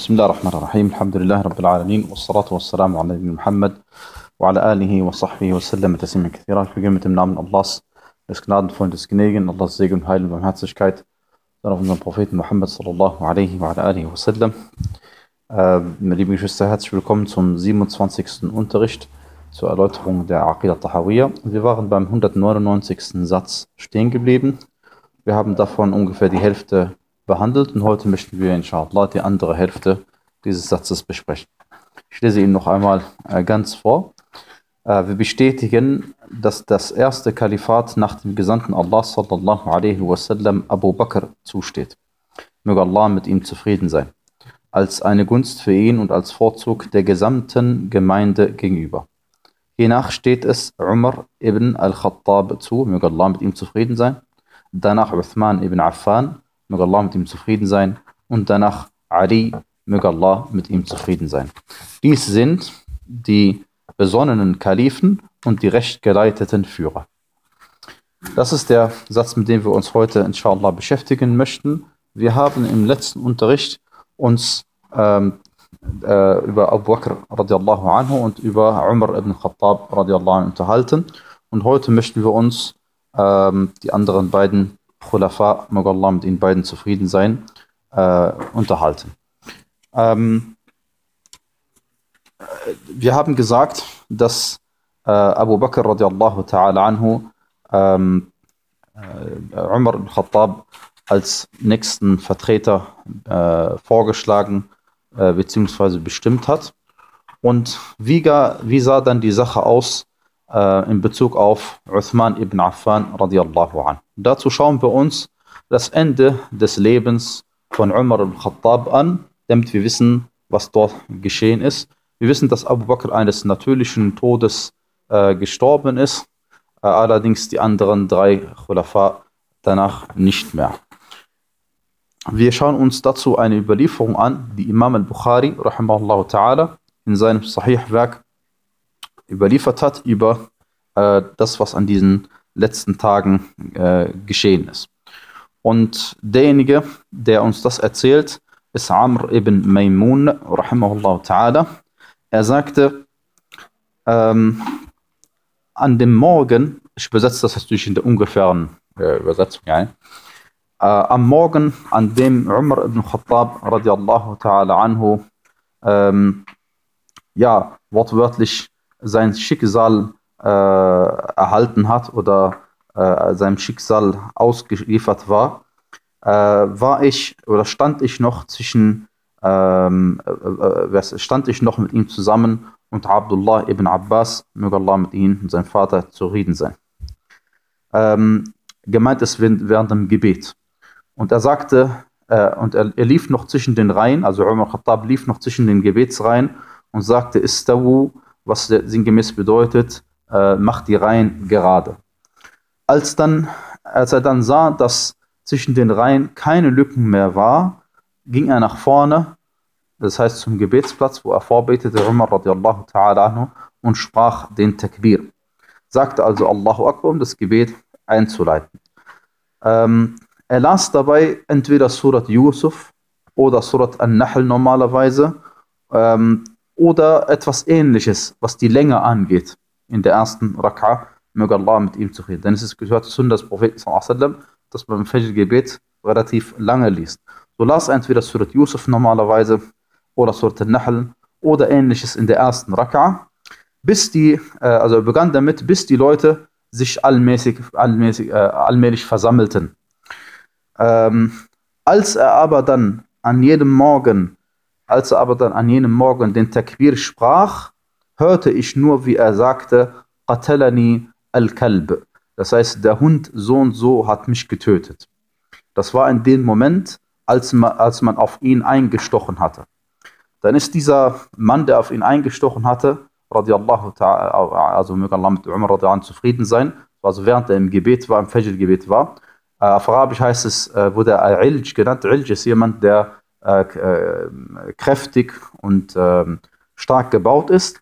بسم الله الرحمن الرحيم الحمد لله رب العالمين والصلاة والسلام على نبينا Muhammad وعلى آله وصحبه وسلم تسليما كثيرا. Ich beginne mit dem Namen Allahs, des Gnadenvollen, des Gnädigen, Allahs Segen, Heil und Barmherzigkeit, dann auf unseren Propheten Muhammad sallallahu alaihi wa ala alihi wasallam. Äh, meine lieben Geschwister, herzlich willkommen zum 27. Unterricht zur Erläuterung der Aqidah Tahawiyya. Wir waren beim 199. Satz stehen geblieben. Wir haben davon ungefähr die Hälfte behandelt und heute möchten wir inshallah die andere Hälfte dieses Satzes besprechen. Ich lese ihn noch einmal äh, ganz vor. Äh, wir bestätigen, dass das erste Kalifat nach dem Gesandten Allah sallallahu alaihi wasallam Abu Bakr zusteht. Möge Allah mit ihm zufrieden sein. Als eine Gunst für ihn und als Vorzug der gesamten Gemeinde gegenüber. Hiernach steht es Umar ibn al-Khattab zu, möge Allah mit ihm zufrieden sein. Danach Uthman ibn Affan, möge Allah mit ihm zufrieden sein. Und danach Ali, möge Allah mit ihm zufrieden sein. Dies sind die besonnenen Kalifen und die rechtgeleiteten Führer. Das ist der Satz, mit dem wir uns heute inshallah beschäftigen möchten. Wir haben im letzten Unterricht uns ähm, äh, über Abu Bakr radiallahu anhu und über Umar ibn Khattab radiallahu anhu unterhalten. Und heute möchten wir uns ähm, die anderen beiden Khulafa, möge Allah mit ihnen beiden zufrieden sein, äh, unterhalten. Ähm, wir haben gesagt, dass äh, Abu Bakr radiallahu ta'ala anhu ähm, äh, Umar ibn Khattab als nächsten Vertreter äh, vorgeschlagen äh, bzw. bestimmt hat. Und wie, wie sah dann die Sache aus in Bezug auf Uthman ibn Affan radiallahu an? Dazu schauen wir uns das Ende des Lebens von Umar ibn Khattab an, damit wir wissen, was dort geschehen ist. Wir wissen, dass Abu Bakr eines natürlichen Todes äh, gestorben ist, äh, allerdings die anderen drei Khulafa danach nicht mehr. Wir schauen uns dazu eine Überlieferung an, die Imam al-Bukhari ta'ala in seinem Sahih-Werk überliefert hat über äh, das, was an diesen letzten Tagen äh, geschehen ist. Und derjenige, der uns das erzählt, ist Amr ibn Maymun rahimahullah ta'ala. Er sagte, ähm, an dem Morgen, ich übersetze das natürlich in der ungefähren äh, Übersetzung, ja, äh, am Morgen, an dem Umar ibn Khattab radiallahu ta'ala anhu ähm, ja, wortwörtlich sein Schicksal äh, erhalten hat oder äh, seinem Schicksal ausgeliefert war, äh, war ich oder stand ich noch zwischen ähm, äh, stand ich noch mit ihm zusammen und Abdullah ibn Abbas, möge Allah mit ihm und seinem Vater zufrieden sein. Ähm, gemeint ist während dem Gebet. Und er sagte, äh, und er, er, lief noch zwischen den Reihen, also Umar Khattab lief noch zwischen den Gebetsreihen und sagte, Istawu, was sinngemäß bedeutet, äh, macht die Reihen gerade. Als, dann, als er dann sah, dass zwischen den Reihen keine Lücken mehr war, ging er nach vorne, das heißt zum Gebetsplatz, wo er vorbetete, Umar radiallahu ta'ala und sprach den Takbir. Sagte also Allahu Akbar, um das Gebet einzuleiten. Ähm, er las dabei entweder Surat Yusuf oder Surat An-Nahl normalerweise ähm, oder etwas ähnliches, was die Länge angeht in der ersten Rak'a. Möge Allah mit ihm zufrieden. Denn es gehört zu des Propheten, dass man im Fajr-Gebet relativ lange liest. So las entweder Surat Yusuf normalerweise oder Surat An-Nahl oder ähnliches in der ersten Rak'a, bis die, äh, also er begann damit, bis die Leute sich allmäßig, allmäßig, äh, allmählich versammelten. Ähm, als er aber dann an jedem Morgen, als er aber dann an jenem Morgen den Takbir sprach, hörte ich nur, wie er sagte, Qatalani al-Kalb. Das heißt, der Hund so und so hat mich getötet. Das war in dem Moment, als man, als man auf ihn eingestochen hatte. Dann ist dieser Mann, der auf ihn eingestochen hatte, radiallahu also möge Allah mit Umar radiallahu zufrieden sein, also während er im Gebet war, im Fajr-Gebet war, äh, auf Arabisch heißt es, äh, wurde er Ilj genannt. Ilj ist jemand, der äh, kräftig und ähm, stark gebaut ist.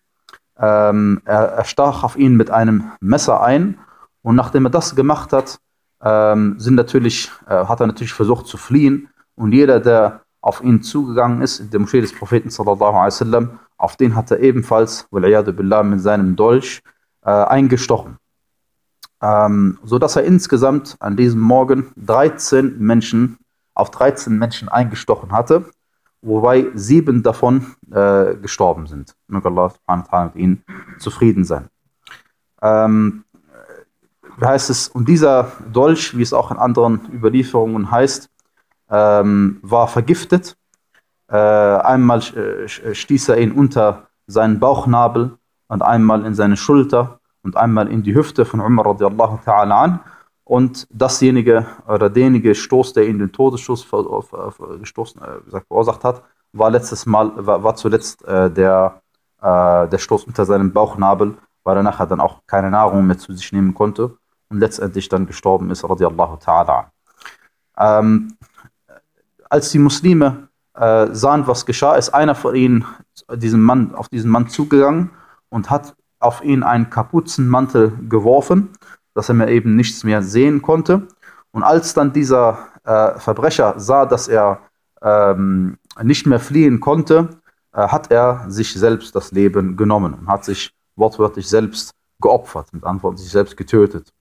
Ähm, er, er, stach auf ihn mit einem Messer ein und nachdem er das gemacht hat, ähm, sind natürlich, hat er natürlich versucht zu fliehen und jeder, der auf ihn zugegangen ist, in der Moschee des Propheten sallallahu alaihi wasallam, auf den hat er ebenfalls, billah, mit seinem Dolch äh, eingestochen. Ähm, so dass er insgesamt an diesem Morgen 13 Menschen, auf 13 Menschen eingestochen hatte, wobei sieben davon äh, gestorben sind. Möge Allah mit ihnen zufrieden sein. Ähm, heißt es, und dieser Dolch, wie es auch in anderen Überlieferungen heißt, ähm, war vergiftet. Äh, einmal äh, stieß er ihn unter seinen Bauchnabel und einmal in seine Schulter und einmal in die Hüfte von Umar radiallahu ta'ala an. Und dasjenige oder derjenige Stoß, der ihn den Todesstoß gestoßen, äh, verursacht hat, war letztes Mal, war, war zuletzt äh, der, äh, der Stoß unter seinem Bauchnabel, weil er nachher dann auch keine Nahrung mehr zu sich nehmen konnte und letztendlich dann gestorben ist, radiallahu ta'ala. Ähm, als die Muslime äh, sahen, was geschah, ist einer von ihnen diesem Mann, auf diesen Mann zugegangen und hat auf ihn einen Kapuzenmantel geworfen, dass er mir eben nichts mehr sehen konnte. Und als dann dieser äh, Verbrecher sah, dass er ähm, nicht mehr fliehen konnte, äh, hat er sich selbst das Leben genommen und hat sich wortwörtlich selbst geopfert, mit Antworten sich selbst getötet.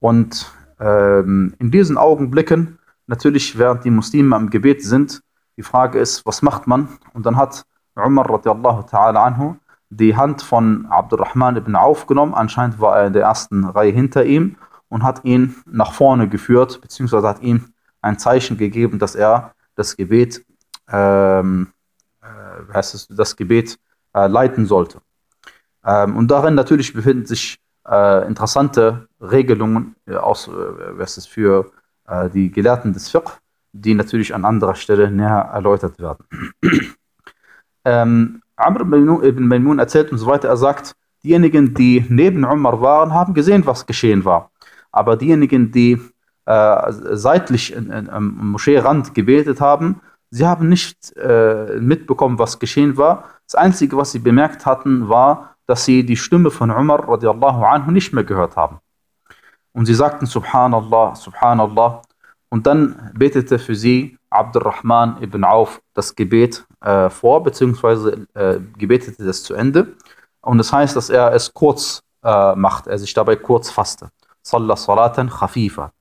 Und ähm, in diesen Augenblicken, natürlich während die Muslime am Gebet sind, die Frage ist, was macht man? Und dann hat Umar radiallahu ta'ala anhu die Hand von Abdurrahman ibn Auf genommen, anscheinend war er in der ersten Reihe hinter ihm und hat ihn nach vorne geführt, beziehungsweise hat ihm ein Zeichen gegeben, dass er das Gebet, ähm, äh, heißt es, das Gebet äh, leiten sollte. Ähm, und darin natürlich befinden sich äh, interessante Regelungen äh, aus, äh, was ist für äh, die Gelehrten des Fiqh, die natürlich an anderer Stelle näher erläutert werden. ähm, Amr ibn Maimun erzählt und so weiter, er sagt, diejenigen, die neben Umar waren, haben gesehen, was geschehen war. Aber diejenigen, die äh, seitlich am Moscheerand gebetet haben, sie haben nicht äh, mitbekommen, was geschehen war. Das Einzige, was sie bemerkt hatten, war, dass sie die Stimme von Umar radiallahu anhu nicht mehr gehört haben. Und sie sagten Subhanallah, Subhanallah. Und dann betete für sie Abdurrahman ibn Auf das Gebet äh, vor, beziehungsweise äh, gebetete das zu Ende. Und das heißt, dass er es kurz äh, macht, er sich dabei kurz fasste. Salla salatan khafifa.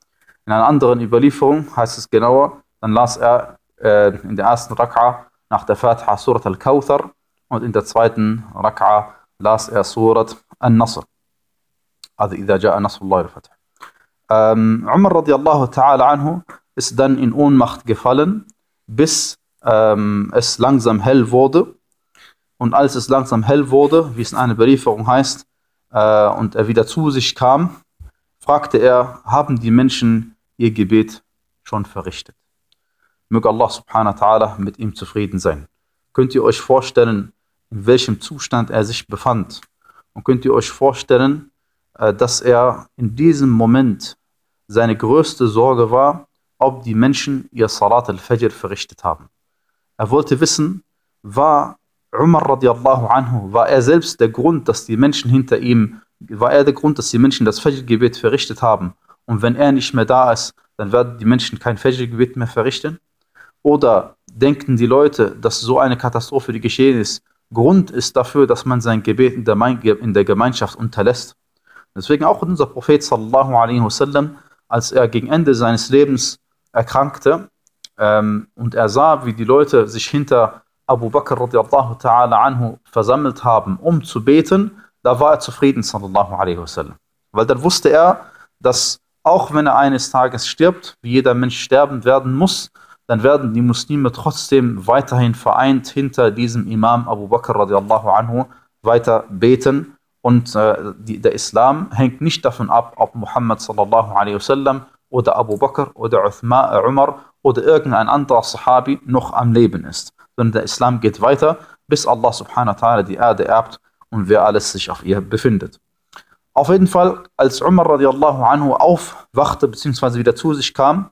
In einer anderen Überlieferung heißt es genauer, dann las er äh, in der ersten Rak'a nach der Fatiha Surat al-Kawthar und in der zweiten Rak'a las er Surat An-Nasr. Also, إذا جاء نصر الله الفتح. Ähm, Umar radiallahu ta'ala anhu ist dann in Ohnmacht gefallen, bis ähm, es langsam hell wurde. Und als es langsam hell wurde, wie es in einer Belieferung heißt, äh, und er wieder zu sich kam, fragte er, haben die Menschen ihr Gebet schon verrichtet? Möge Allah subhanahu wa ta'ala mit ihm zufrieden sein. Könnt ihr euch vorstellen, in welchem Zustand er sich befand. Und könnt ihr euch vorstellen, äh, dass er in diesem Moment seine größte Sorge war, ob die Menschen ihr Salat al-Fajr verrichtet haben. Er wollte wissen, war Umar radiallahu anhu, war er selbst der Grund, dass die Menschen hinter ihm, war er der Grund, dass die Menschen das Fajr-Gebet verrichtet haben. Und wenn er nicht mehr da ist, dann werden die Menschen kein Fajr-Gebet mehr verrichten? Oder denken die Leute, dass so eine Katastrophe, die geschehen ist, Grund ist dafür, dass man sein Gebet in der, in der Gemeinschaft unterlässt. Deswegen auch unser Prophet sallallahu alaihi wasallam, als er gegen Ende seines Lebens erkrankte ähm, und er sah, wie die Leute sich hinter Abu Bakr radiallahu ta'ala anhu versammelt haben, um zu beten, da war er zufrieden sallallahu alaihi wasallam. Weil dann wusste er, dass auch wenn er eines Tages stirbt, wie jeder Mensch sterben werden muss, dann werden die Muslime trotzdem weiterhin vereint hinter diesem Imam Abu Bakr radiallahu anhu weiter beten. Und äh, die, der Islam hängt nicht davon ab, ob Muhammad sallallahu alaihi wasallam oder Abu Bakr oder Uthman, äh, Umar oder irgendein anderer Sahabi noch am Leben ist. Sondern der Islam geht weiter, bis Allah subhanahu wa ta'ala die Erde erbt und wer alles sich auf ihr befindet. Auf jeden Fall, als Umar radiallahu anhu aufwachte bzw. wieder zu sich kam,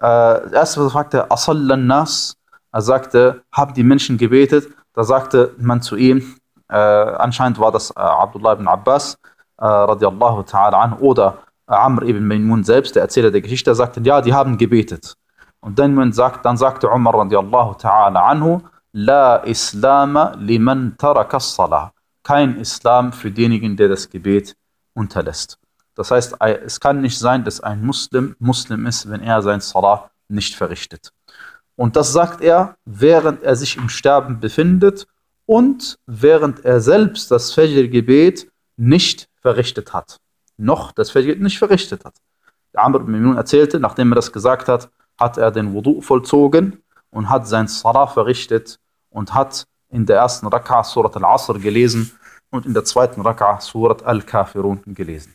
äh, erst was er fragte, Asallan Nas, er sagte, haben die Menschen gebetet? Da sagte man zu ihm, äh, anscheinend war das äh, Abdullah ibn Abbas, äh, radiallahu ta'ala an, oder Amr ibn Maimun selbst, der Erzähler der Geschichte, sagte, ja, die haben gebetet. Und dann, sagt, dann sagte Umar radiallahu ta'ala anhu, La Islama liman taraka salah. Kein Islam für denjenigen, der das Gebet unterlässt. Das heißt, es kann nicht sein, dass ein Muslim Muslim ist, wenn er sein Salah nicht verrichtet. Und das sagt er, während er sich im Sterben befindet und während er selbst das Fajr-Gebet nicht verrichtet hat. Noch das Fajr nicht verrichtet hat. Amr ibn Mimun erzählte, nachdem er das gesagt hat, hat er den Wudu vollzogen und hat sein Salah verrichtet und hat in der ersten Rak'a Surat al-Asr gelesen und in der zweiten Rak'a Surat al-Kafirun gelesen.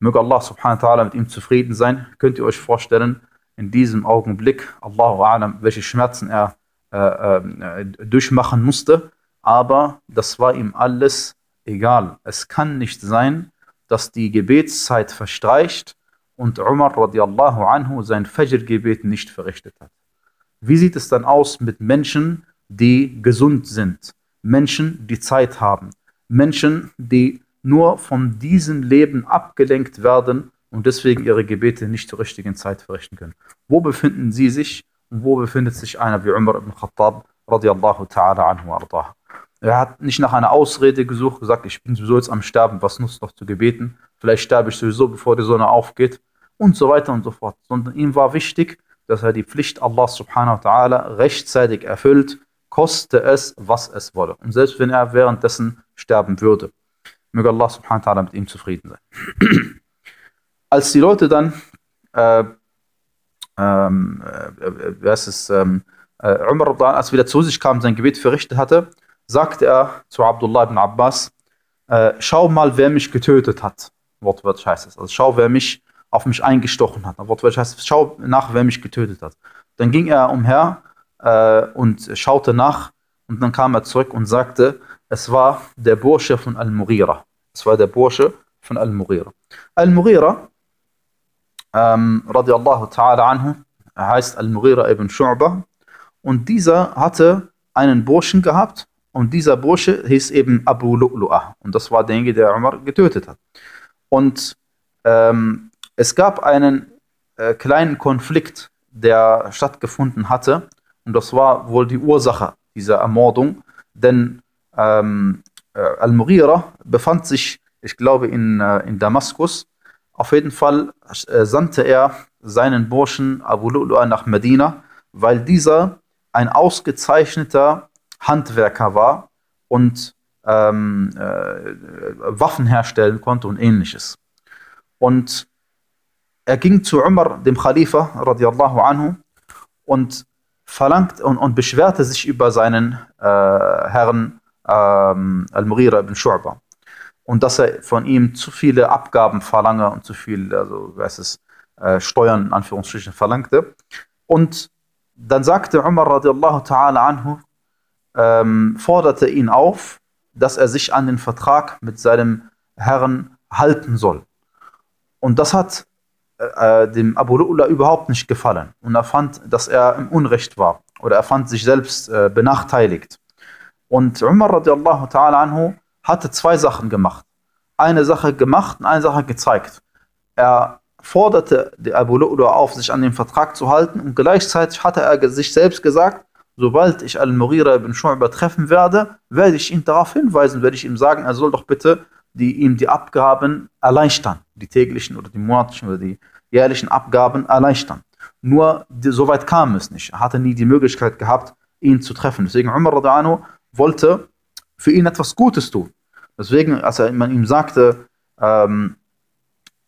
Möge Allah subhanahu wa ta'ala mit ihm zufrieden sein. Könnt ihr euch vorstellen, in diesem Augenblick, Allahu A'lam, welche Schmerzen er äh, äh, durchmachen musste, aber das war ihm alles egal. Es kann nicht sein, dass die Gebetszeit verstreicht und Umar radiallahu anhu sein Fajr-Gebet nicht verrichtet hat. Wie sieht es dann aus mit Menschen, die gesund sind, Menschen, die Zeit haben, Menschen, die nur von diesem Leben abgelenkt werden und deswegen ihre Gebete nicht zur richtigen Zeit verrichten können. Wo befinden sie sich und wo befindet sich einer wie Umar ibn Khattab radiallahu ta'ala anhu ardah. Er hat nicht nach einer Ausrede gesucht, gesagt, ich bin sowieso jetzt am Sterben, was nutzt noch zu gebeten? Vielleicht sterbe ich sowieso, bevor die Sonne aufgeht und so weiter und so fort. Sondern ihm war wichtig, dass er die Pflicht Allah subhanahu wa ta'ala rechtzeitig erfüllt, koste es, was es wolle. Und selbst wenn er währenddessen sterben würde, möge Allah subhanahu wa ta'ala mit ihm zufrieden sein. Als die Leute dann, äh, ähm, äh, ist es, ähm, äh, Umar, als er wieder zu sich kam, sein Gebet verrichtet hatte, sagte er zu Abdullah ibn Abbas, äh, schau mal, wer mich getötet hat. Wortwörtlich heißt es. Also schau, wer mich auf mich eingestochen hat. Wortwörtlich heißt es, schau nach, wer mich getötet hat. Dann ging er umher äh, und schaute nach und dann kam er zurück und sagte, es war der Bursche von Al-Mughira. Es war der Bursche von Al-Mughira. Al-Mughira, ähm, radiallahu ta'ala anhu, heißt Al-Mughira ibn Shu'bah und dieser hatte einen Burschen gehabt und dieser Bursche hieß eben Abu Lu'lu'ah und das war derjenige, der Umar getötet hat. Und ähm, es gab einen äh, kleinen Konflikt, der stattgefunden hatte und das war wohl die Ursache dieser Ermordung, denn ähm, äh, Al-Mughira befand sich, ich glaube, in, äh, in Damaskus. Auf jeden Fall äh, sandte er seinen Burschen Abu Lu'lu'a nach Medina, weil dieser ein ausgezeichneter Handwerker war und ähm, äh, Waffen herstellen konnte und ähnliches. Und er ging zu Umar, dem Khalifa, radiallahu anhu, und verlangt und, und beschwerte sich über seinen äh, Herrn ähm, Al-Mughira ibn Shu'ba. Und dass er von ihm zu viele Abgaben verlange und zu viel, also, weiß es, äh, Steuern in Anführungsstrichen verlangte. Und dann sagte Umar radiallahu ta'ala anhu, ähm, forderte ihn auf, dass er sich an den Vertrag mit seinem Herrn halten soll. Und das hat äh, äh, dem Abu Lu'la überhaupt nicht gefallen. Und er fand, dass er im Unrecht war. Oder er fand sich selbst äh, benachteiligt. Und Umar radiallahu ta'ala anhu hatte zwei Sachen gemacht. Eine Sache gemacht und eine Sache gezeigt. Er forderte Abu Lu'la auf, sich an den Vertrag zu halten und gleichzeitig hatte er sich selbst gesagt, sobald ich Al-Mughira ibn Shu'ba treffen werde, werde ich ihn darauf hinweisen, werde ich ihm sagen, er soll doch bitte die ihm die Abgaben erleichtern, die täglichen oder die monatlichen oder die jährlichen Abgaben erleichtern. Nur die, so weit kam es nicht. Er hatte nie die Möglichkeit gehabt, ihn zu treffen. Deswegen Umar Radano wollte für ihn etwas Gutes tun. Deswegen, als er, man ihm sagte, ähm,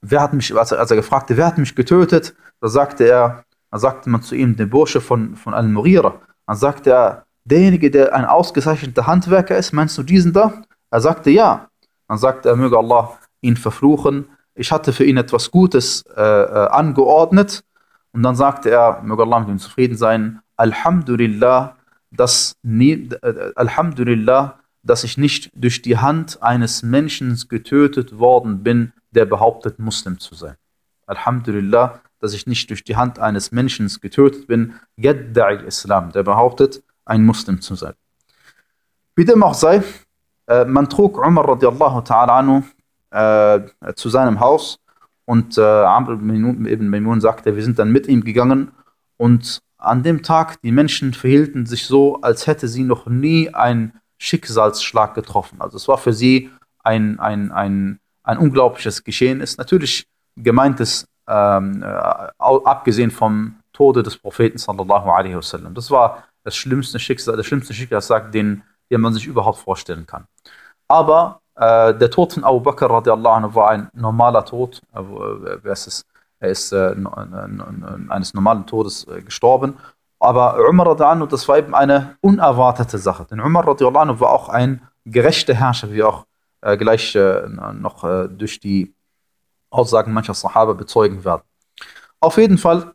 wer hat mich, als er, als er gefragte, wer hat mich getötet, da sagte er, da sagte man zu ihm, der Bursche von, von Al-Murira. Dann sagte er, derjenige, der ein ausgezeichneter Handwerker ist, meinst du diesen da? Er sagte ja. Dann sagt er, möge Allah ihn verfluchen. Ich hatte für ihn etwas Gutes äh, äh, angeordnet. Und dann sagte er, möge Allah mit ihm zufrieden sein, Alhamdulillah, dass, nie, äh, Alhamdulillah, dass ich nicht durch die Hand eines Menschen getötet worden bin, der behauptet, Muslim zu sein. Alhamdulillah, dass ich nicht durch die Hand eines Menschen getötet bin, Yadda'i Islam, der behauptet, ein Muslim zu sein. Wie dem auch sei, äh, man trug Umar radiallahu ta'ala anhu äh, zu seinem Haus und äh, Amr ibn Maimun sagte, wir sind dann mit ihm gegangen Und an dem Tag, die Menschen verhielten sich so, als hätte sie noch nie einen Schicksalsschlag getroffen. Also es war für sie ein, ein, ein, ein unglaubliches Geschehen. Ist natürlich gemeint ist, ähm, äh, abgesehen vom Tode des Propheten sallallahu alaihi wasallam. Das war das schlimmste Schicksal, das schlimmste Schicksalsschlag, den, den man sich überhaupt vorstellen kann. Aber äh, der Tod von Abu Bakr radiallahu anhu war ein normaler Tod. Äh, es ist, er ist äh, eines normalen Todes äh, gestorben. Aber Umar radiallahu anhu, das war eben eine unerwartete Sache. Denn Umar radiallahu anhu war auch ein gerechter Herrscher, wie auch äh, gleich äh, noch durch die Aussagen mancher Sahaba bezeugen werden. Auf jeden Fall,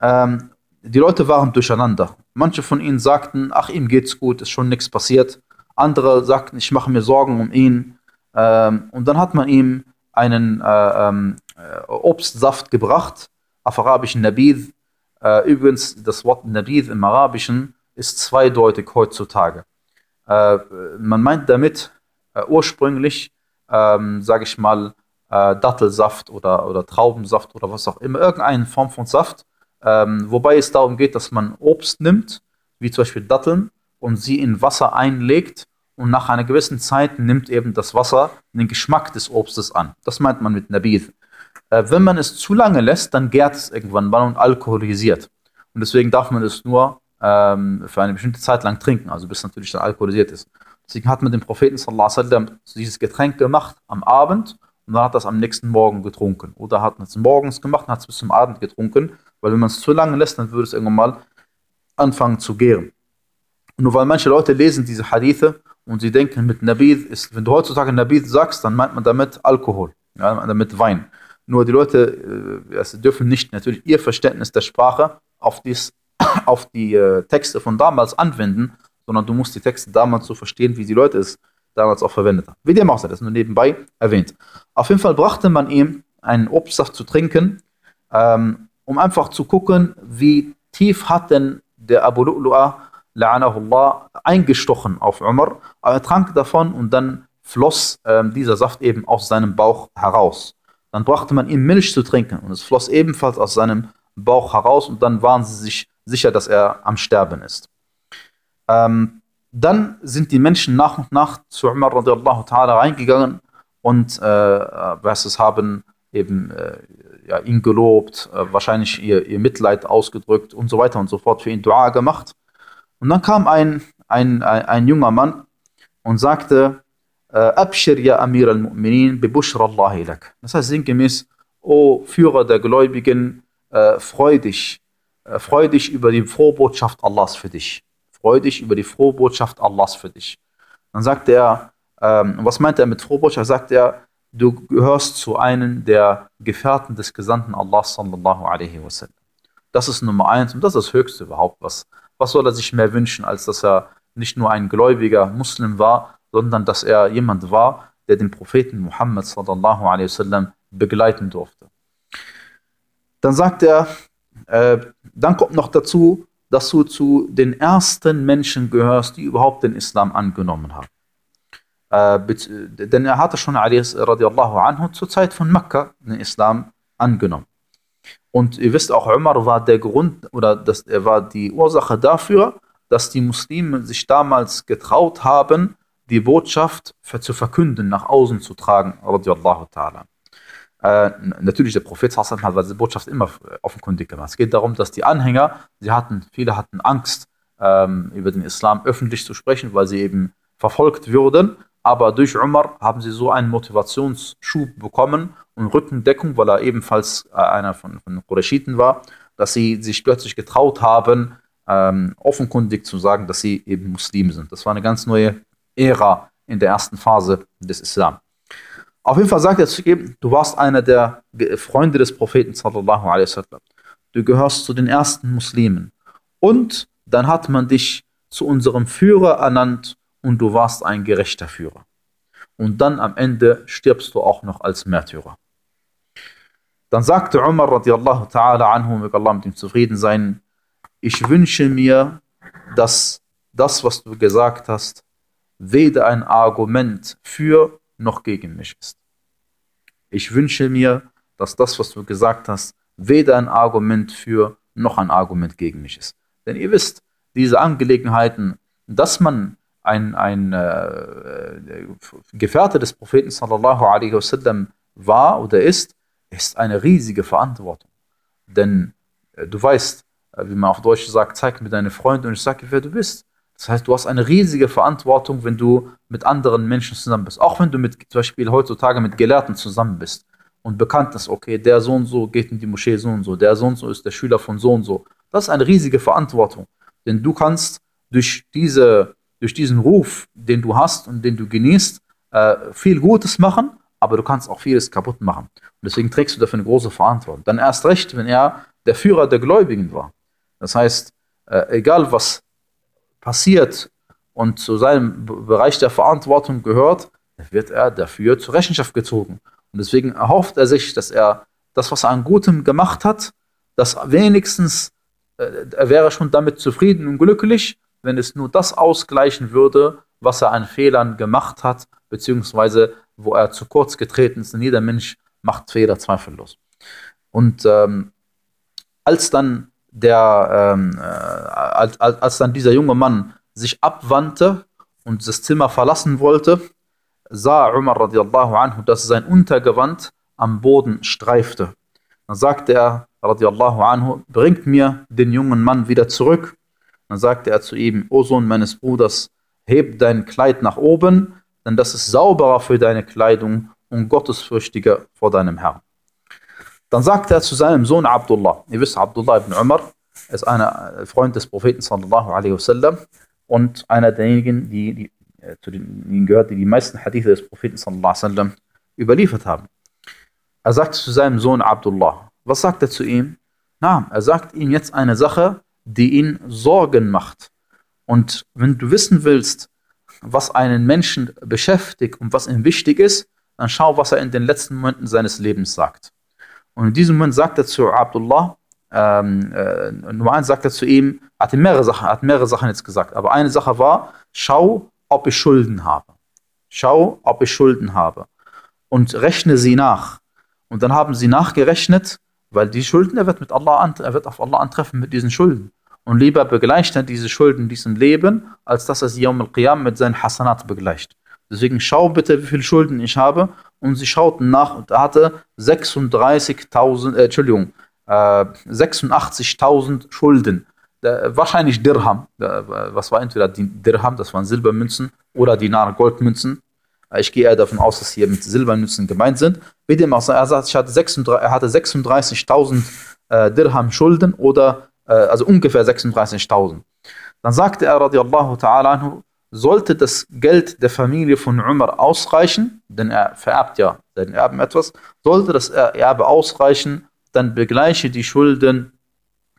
ähm, die Leute waren durcheinander. Manche von ihnen sagten, ach, ihm geht's gut, ist schon nichts passiert. Andere sagten, ich mache mir Sorgen um ihn. Ähm, und dann hat man ihm einen äh, ähm, äh, Obstsaft gebracht, auf arabischen Nabid. Äh, übrigens, das Wort Nabid im Arabischen ist zweideutig heutzutage. Äh, man meint damit äh, ursprünglich, ähm, sage ich mal, äh, Dattelsaft oder, oder Traubensaft oder was auch immer, irgendeine Form von Saft, ähm, wobei es darum geht, dass man Obst nimmt, wie zum Beispiel Datteln, und sie in Wasser einlegt und nach einer gewissen Zeit nimmt eben das Wasser den Geschmack des Obstes an. Das meint man mit Nabith. Äh, wenn man es zu lange lässt, dann gärt es irgendwann mal und alkoholisiert. Und deswegen darf man es nur ähm, für eine bestimmte Zeit lang trinken, also bis es natürlich dann alkoholisiert ist. Deswegen hat man dem Propheten sallallahu alaihi wasallam dieses Getränk gemacht am Abend und dann hat das am nächsten Morgen getrunken. Oder hat es morgens gemacht und hat es bis zum Abend getrunken, weil wenn man es zu lange lässt, dann würde es irgendwann mal anfangen zu gären. Nur weil manche Leute lesen diese Hadithe und sie denken, mit Nabid ist, wenn du heutzutage Nabid sagst, dann meint man damit Alkohol, ja, damit Wein. Nur die Leute äh, also dürfen nicht natürlich ihr Verständnis der Sprache auf, dies, auf die äh, Texte von damals anwenden, sondern du musst die Texte damals so verstehen, wie die Leute es damals auch verwendet haben. Wie dem auch sei, das nur nebenbei erwähnt. Auf jeden Fall brachte man ihm einen Obstsaft zu trinken, ähm, um einfach zu gucken, wie tief hat denn der Abu Lu'lu'a, la'anahullah, eingestochen auf Umar. Aber er trank davon und dann floss ähm, dieser Saft eben aus seinem Bauch heraus. Dann brachte man ihm Milch zu trinken und es floss ebenfalls aus seinem Bauch heraus und dann waren sie sich sicher, dass er am Sterben ist. Ähm, dann sind die Menschen nach und nach zu Umar radiallahu ta'ala reingegangen und äh, haben eben äh, ja, ihn gelobt, äh, wahrscheinlich ihr, ihr Mitleid ausgedrückt und so weiter und so fort, für ihn Dua gemacht. Und dann kam ein, ein, ein, ein junger Mann und sagte, äh, Abshir ya Amir al-Mu'minin bi bushra Allah ilak. Das heißt sinngemäß, O Führer der Gläubigen, äh, freu dich, äh, freu dich über die Vorbotschaft Allahs für dich. Freu dich über die Frohbotschaft Allahs für dich. Dann sagt er, ähm, was meint er mit Frohbotschaft? Sagt er, du gehörst zu einem der Gefährten des Gesandten Allah sallallahu alaihi wasallam. Das ist Nummer eins und das ist das Höchste überhaupt. Was, was soll er sich mehr wünschen, als dass er nicht nur ein gläubiger Muslim war, sondern dass er jemand war, der den Propheten Muhammad sallallahu alaihi wasallam begleiten durfte. Dann sagt er, äh, dann kommt noch dazu, dass du zu den ersten Menschen gehörst, die überhaupt den Islam angenommen haben. Äh, denn er hatte schon Alias radiallahu anhu zur Zeit von Mekka den Islam angenommen. Und ihr wisst auch, Umar war der Grund oder das, er war die Ursache dafür, dass die Muslime sich damals getraut haben, die Botschaft zu verkünden, nach außen zu tragen, radiallahu ta'ala. Äh, natürlich, der Prophet Hassan hat diese Botschaft immer offenkundig gemacht. Es geht darum, dass die Anhänger, sie hatten, viele hatten Angst, ähm, über den Islam öffentlich zu sprechen, weil sie eben verfolgt würden. Aber durch Umar haben sie so einen Motivationsschub bekommen und Rückendeckung, weil er ebenfalls äh, einer von, von Qurayshiten war, dass sie sich plötzlich getraut haben, ähm, offenkundig zu sagen, dass sie eben Muslim sind. Das war eine ganz neue Ära in der ersten Phase des Islam. Auf jeden Fall sagt er zu ihm, du warst einer der Freunde des Propheten sallallahu alaihi wasallam. Du gehörst zu den ersten Muslimen. Und dann hat man dich zu unserem Führer ernannt und du warst ein gerechter Führer. Und dann am Ende stirbst du auch noch als Märtyrer. Dann sagte Umar radiallahu ta'ala anhu, möge Allah mit ihm zufrieden sein, ich wünsche mir, dass das, was du gesagt hast, weder ein Argument für noch gegen mich ist. Ich wünsche mir, dass das, was du gesagt hast, weder ein Argument für noch ein Argument gegen mich ist. Denn ihr wisst, diese Angelegenheiten, dass man ein, ein äh, Gefährte des Propheten sallallahu alaihi wasallam war oder ist, ist eine riesige Verantwortung. Denn äh, du weißt, äh, wie man auf Deutsch sagt, zeig mir deine Freunde und ich sage, wer du bist. Das heißt, du hast eine riesige Verantwortung, wenn du mit anderen Menschen zusammen bist. Auch wenn du mit, zum Beispiel heutzutage mit Gelehrten zusammen bist und bekannt ist, okay, der so und so geht in die Moschee so und so, der so und so ist der Schüler von so und so. Das ist eine riesige Verantwortung. Denn du kannst durch, diese, durch diesen Ruf, den du hast und den du genießt, äh, viel Gutes machen, aber du kannst auch vieles kaputt machen. Und deswegen trägst du dafür eine große Verantwortung. Dann erst recht, wenn er der Führer der Gläubigen war. Das heißt, äh, egal was passiert und zu seinem Bereich der Verantwortung gehört, wird er dafür zur Rechenschaft gezogen. Und deswegen erhofft er sich, dass er das, was er an Gutem gemacht hat, dass wenigstens, äh, er wäre schon damit zufrieden und glücklich, wenn es nur das ausgleichen würde, was er an Fehlern gemacht hat, beziehungsweise wo er zu kurz getreten ist. Denn jeder Mensch macht Fehler zweifellos. Und ähm, als dann der, ähm, äh, als, als dann dieser junge Mann sich abwandte und das Zimmer verlassen wollte, sah Umar radiallahu anhu, dass sein Untergewand am Boden streifte. Dann sagte er radiallahu anhu, bringt mir den jungen Mann wieder zurück. Dann sagte er zu ihm, O Sohn meines Bruders, heb dein Kleid nach oben, denn das ist sauberer für deine Kleidung und gottesfürchtiger vor deinem Herrn. Dann sagte er zu seinem Sohn Abdullah, ihr wisst, Abdullah ibn Umar ist ein Freund des Propheten sallallahu alaihi wasallam und einer derjenigen, die, die äh, zu denjenigen gehört, die die meisten Hadithe des Propheten sallallahu alaihi wasallam überliefert haben. Er sagt zu seinem Sohn Abdullah, was sagt er zu ihm? Na, er sagt ihm jetzt eine Sache, die ihn Sorgen macht. Und wenn du wissen willst, was einen Menschen beschäftigt und was ihm wichtig ist, dann schau, was er in den letzten Momenten seines Lebens sagt. Und in diesem Moment sagt er zu Abdullah, ähm, äh, Nummer eins sagt er zu ihm, er hat mehrere Sachen, hat mehrere Sachen jetzt gesagt, aber eine Sache war, schau, ob ich Schulden habe. Schau, ob ich Schulden habe. Und rechne sie nach. Und dann haben sie nachgerechnet, weil die Schulden, er wird mit Allah an, er wird auf Allah antreffen mit diesen Schulden. Und lieber begleicht er diese Schulden in diesem Leben, als dass er sie Yawm al-Qiyam mit seinen Hasanat begleicht. Deswegen schau bitte, wie viele Schulden ich habe. Und sie schauten nach und er hatte 36.000, äh, Entschuldigung, äh, 86.000 Schulden. Äh, wahrscheinlich Dirham. was war entweder Dirham, das waren Silbermünzen, oder Dinar, Goldmünzen. Äh, ich gehe eher davon aus, dass hier mit Silbermünzen gemeint sind. Wie dem auch sei, er sagt, hatte 36, er hatte 36.000 äh, Dirham Schulden oder äh, also ungefähr 36.000. Dann sagte er, radiallahu ta'ala anhu, sollte das Geld der Familie von Umar ausreichen, denn er vererbt ja seinen Erben etwas, sollte das Erbe ausreichen, dann begleiche die Schulden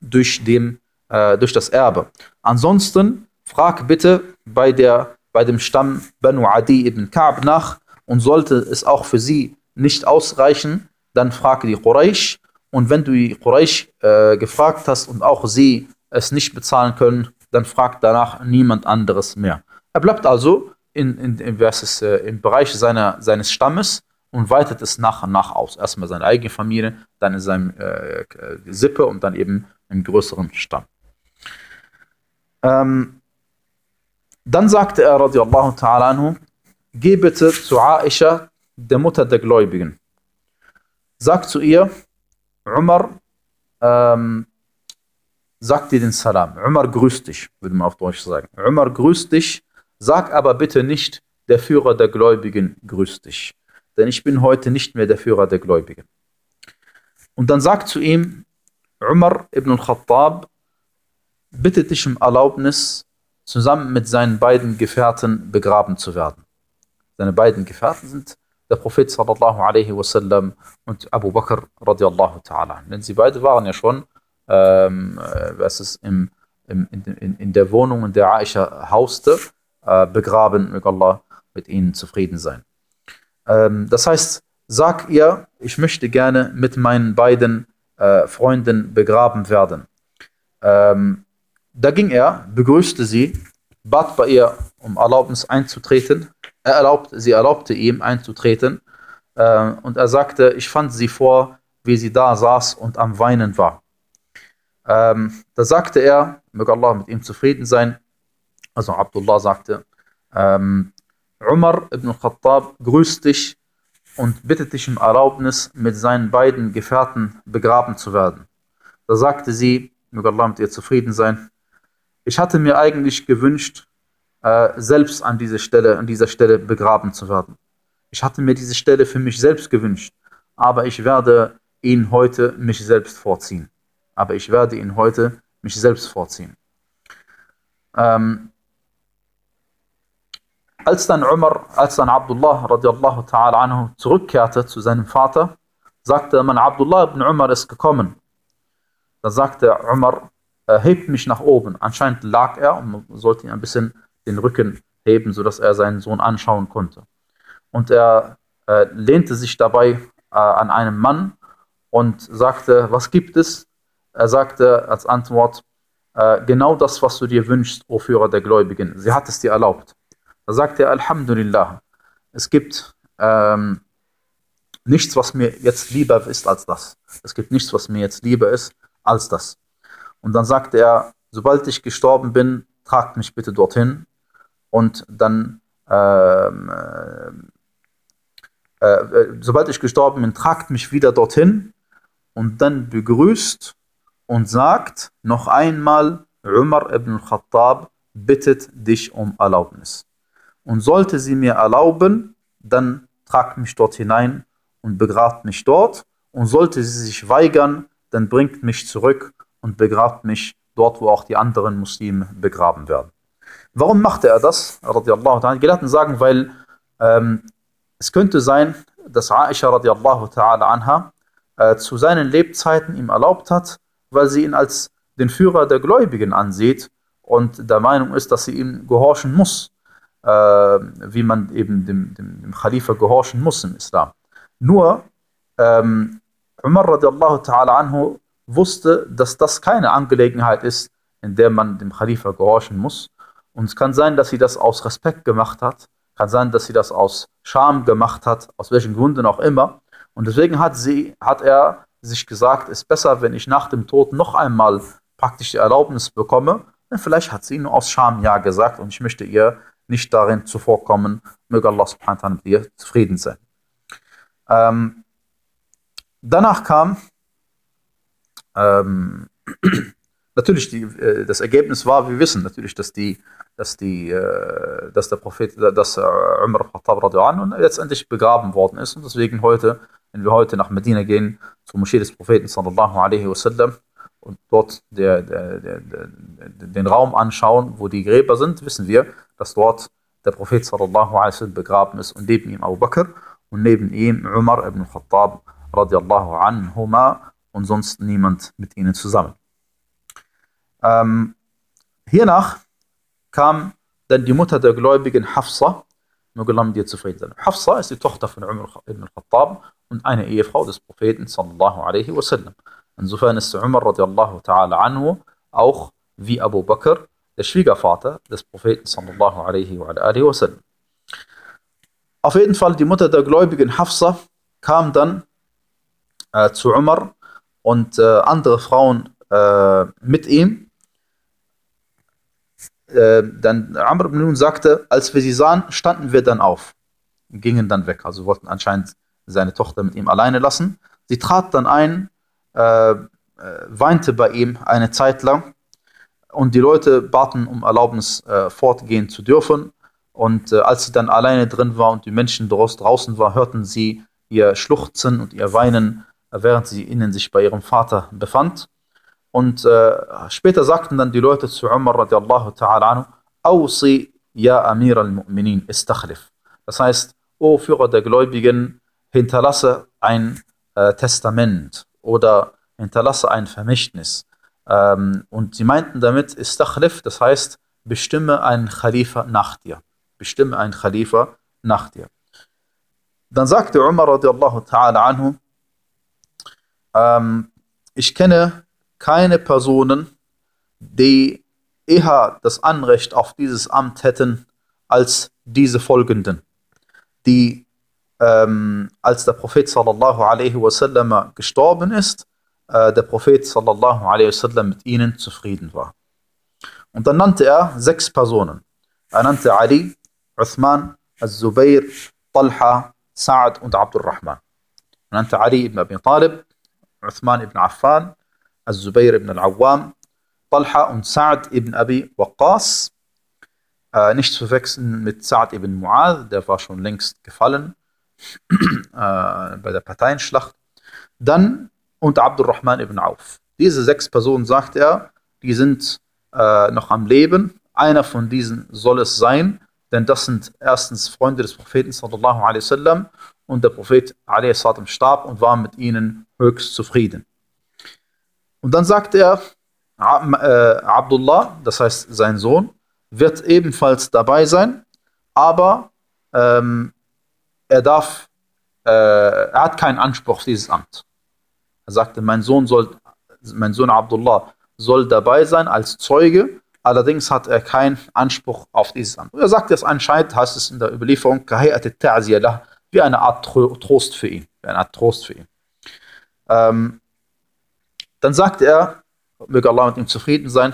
durch, dem, äh, durch das Erbe. Ansonsten frag bitte bei, der, bei dem Stamm Banu Adi ibn Ka'b nach und sollte es auch für sie nicht ausreichen, dann frage die Quraysh und wenn du die Quraysh äh, gefragt hast und auch sie es nicht bezahlen können, dann fragt danach niemand anderes mehr. Er bleibt also in, in, in versus, äh, im Bereich seiner, seines Stammes und weitet es nach und nach aus. Erstmal seine eigene Familie, dann in seinem äh, Sippe und dann eben im größeren Stamm. Ähm, dann sagte er, radiallahu ta'ala anhu, geh bitte zu Aisha, der Mutter der Gläubigen. Sag zu ihr, Umar ähm, sagt dir den Salam. Umar grüßt dich, würde man auf Deutsch sagen. Umar grüßt dich Sag aber bitte nicht, der Führer der Gläubigen grüßt dich, denn ich bin heute nicht mehr der Führer der Gläubigen. Und dann sagt zu ihm Umar ibn al-Khattab, bittet dich um Erlaubnis, zusammen mit seinen beiden Gefährten begraben zu werden. Seine beiden Gefährten sind der Prophet sallallahu alaihi wasallam und Abu Bakr radiallahu ta'ala. Denn sie beide waren ja schon, ähm, äh, was ist im, im, in, in, der Wohnung, in der Aisha hauste, äh, begraben, möge Allah mit ihnen zufrieden sein. Ähm, das heißt, sag ihr, ich möchte gerne mit meinen beiden äh, Freunden begraben werden. Ähm, da ging er, begrüßte sie, bat bei ihr um Erlaubnis einzutreten. Er erlaubte, sie erlaubte ihm einzutreten. Äh, und er sagte, ich fand sie vor, wie sie da saß und am Weinen war. ähm, da sagte er, möge Allah mit ihm zufrieden sein, also Abdullah sagte, ähm, Umar ibn Khattab grüßt dich und bittet dich um Erlaubnis, mit seinen beiden Gefährten begraben zu werden. Da sagte sie, möge Allah mit ihr zufrieden sein, ich hatte mir eigentlich gewünscht, äh, selbst an, diese Stelle, an dieser Stelle begraben zu werden. Ich hatte mir diese Stelle für mich selbst gewünscht, aber ich werde ihn heute mich selbst vorziehen. Aber ich werde ihn heute mich selbst vorziehen. Ähm, als dann Umar, als dann Abdullah radiallahu ta'ala anhu zurückkehrte zu seinem Vater, sagte man, Abdullah ibn Umar ist gekommen. Da sagte Umar, hebt mich nach oben. Anscheinend lag er und man sollte ihn ein bisschen den Rücken heben, sodass er seinen Sohn anschauen konnte. Und er äh, lehnte sich dabei äh, an einem Mann und sagte, was gibt es? Er sagte als Antwort, äh, genau das, was du dir wünschst, o Führer der Gläubigen. Sie hat es dir erlaubt. Da sagte er, Alhamdulillah, es gibt ähm, nichts, was mir jetzt lieber ist als das. Es gibt nichts, was mir jetzt lieber ist als das. Und dann sagte er, sobald ich gestorben bin, tragt mich bitte dorthin. Und dann, ähm, äh, äh, sobald ich gestorben bin, tragt mich wieder dorthin und dann begrüßt und sagt noch einmal, Umar ibn Khattab bittet dich um Erlaubnis. Und sollte sie mir erlauben, dann tragt mich dort hinein und begrabt mich dort. Und sollte sie sich weigern, dann bringt mich zurück und begrabt mich dort, wo auch die anderen Muslime begraben werden. Warum machte er das? Die Gelehrten sagen, weil ähm, es könnte sein, dass Aisha radiallahu ta'ala anha äh, zu seinen Lebzeiten ihm erlaubt hat, weil sie ihn als den Führer der Gläubigen ansieht und der Meinung ist, dass sie ihm gehorchen muss, wie man eben dem, dem, dem Khalifa gehorchen muss im Islam. Nur ähm, Umar radiallahu ta'ala anhu wusste, dass das keine Angelegenheit ist, in der man dem Khalifa gehorchen muss. Und es kann sein, dass sie das aus Respekt gemacht hat, kann sein, dass sie das aus Scham gemacht hat, aus welchen Gründen auch immer. Und deswegen hat, sie, hat er sich gesagt, es ist besser, wenn ich nach dem Tod noch einmal praktisch die Erlaubnis bekomme. Denn vielleicht hat sie nur aus Scham Ja gesagt und ich möchte ihr nicht darin zuvorkommen. Möge Allah subhanahu wa ta'ala mit ihr zufrieden sein. Ähm, danach kam ähm, natürlich die, äh, das Ergebnis war, wir wissen natürlich, dass die, dass die, äh, dass der Prophet, dass äh, Umar Khattab und letztendlich begraben worden ist und deswegen heute, wenn wir heute nach Medina gehen, zur Moschee des Propheten sallallahu alaihi wasallam und dort der, der, der, den Raum anschauen, wo die Gräber sind, wissen wir, dass dort der Prophet sallallahu alaihi wasallam begraben ist und neben ihm Abu Bakr und neben ihm Umar ibn Khattab radiallahu anhuma und sonst niemand mit ihnen zusammen. Ähm, hiernach kam dann die Mutter der Gläubigen Hafsa, möge Allah mit ihr zufrieden sein. Hafsa ist die Tochter von Umar ibn Khattab und eine Ehefrau des Propheten sallallahu alaihi wasallam. Insofern ist Umar radiallahu ta'ala anhu auch wie Abu Bakr der Schwiegervater des Propheten sallallahu alaihi wasallam. Auf jeden Fall die Mutter der Gläubigen Hafsa kam dann äh, zu Umar und äh, andere Frauen äh, mit ihm. Äh, dann Amr ibn Nun sagte, als wir sie sahen, standen wir dann auf, gingen dann weg. Also wollten anscheinend seine Tochter mit ihm alleine lassen. Sie trat dann ein, äh, äh, weinte bei ihm eine Zeit lang und die Leute baten um Erlaubnis, äh, fortgehen zu dürfen. Und als sie dann alleine drin war und die Menschen draußen waren, hörten sie ihr Schluchzen und ihr Weinen während sie innen sich bei ihrem Vater befand. Und äh, später sagten dann die Leute zu Umar radiallahu ta'ala anhu, Awsi ya Amir al-Mu'minin istakhlif. Das heißt, O Führer der Gläubigen, hinterlasse ein äh, Testament oder hinterlasse ein Vermächtnis. Ähm, und sie meinten damit istakhlif, das heißt, bestimme einen Khalifa nach dir. Bestimme einen Khalifa nach dir. Dann sagte Umar radiallahu ta'ala anhu, ähm, ich kenne keine Personen, die eher das Anrecht auf dieses Amt hätten als diese folgenden, die ähm, als der Prophet sallallahu alaihi wasallam gestorben ist, äh, der Prophet sallallahu alaihi wasallam mit ihnen zufrieden war. Und dann nannte er sechs Personen. Er nannte Ali, Uthman, Az-Zubair, Talha, Sa'ad und Abdurrahman. Er nannte Ali ibn Abi Talib, Uthman ibn Affan, Az-Zubair ibn al-Awwam, Talha und Sa'ad ibn Abi Waqqas. Äh, nicht zu wechseln mit Sa'ad ibn Mu'adh, der war schon längst gefallen äh, bei der Parteienschlacht. Dann und Abdurrahman ibn Auf. Diese sechs Personen, sagt er, die sind äh, noch am Leben. Einer von diesen soll es sein, denn das sind erstens Freunde des Propheten sallallahu alaihi wasallam und der Prophet alaihi starb und war mit ihnen höchst zufrieden. Und dann sagt er, äh, Abdullah, das heißt sein Sohn, wird ebenfalls dabei sein, aber ähm, er darf, äh, er hat keinen Anspruch auf dieses Amt. Er sagte, mein Sohn soll, mein Sohn Abdullah soll dabei sein als Zeuge, allerdings hat er keinen Anspruch auf dieses Amt. Er sagt es anscheinend, heißt es in der Überlieferung, wie eine Art Trost für ihn. Wie eine Art Trost für ihn. Ähm, dann sagt er, möge Allah mit ihm zufrieden sein,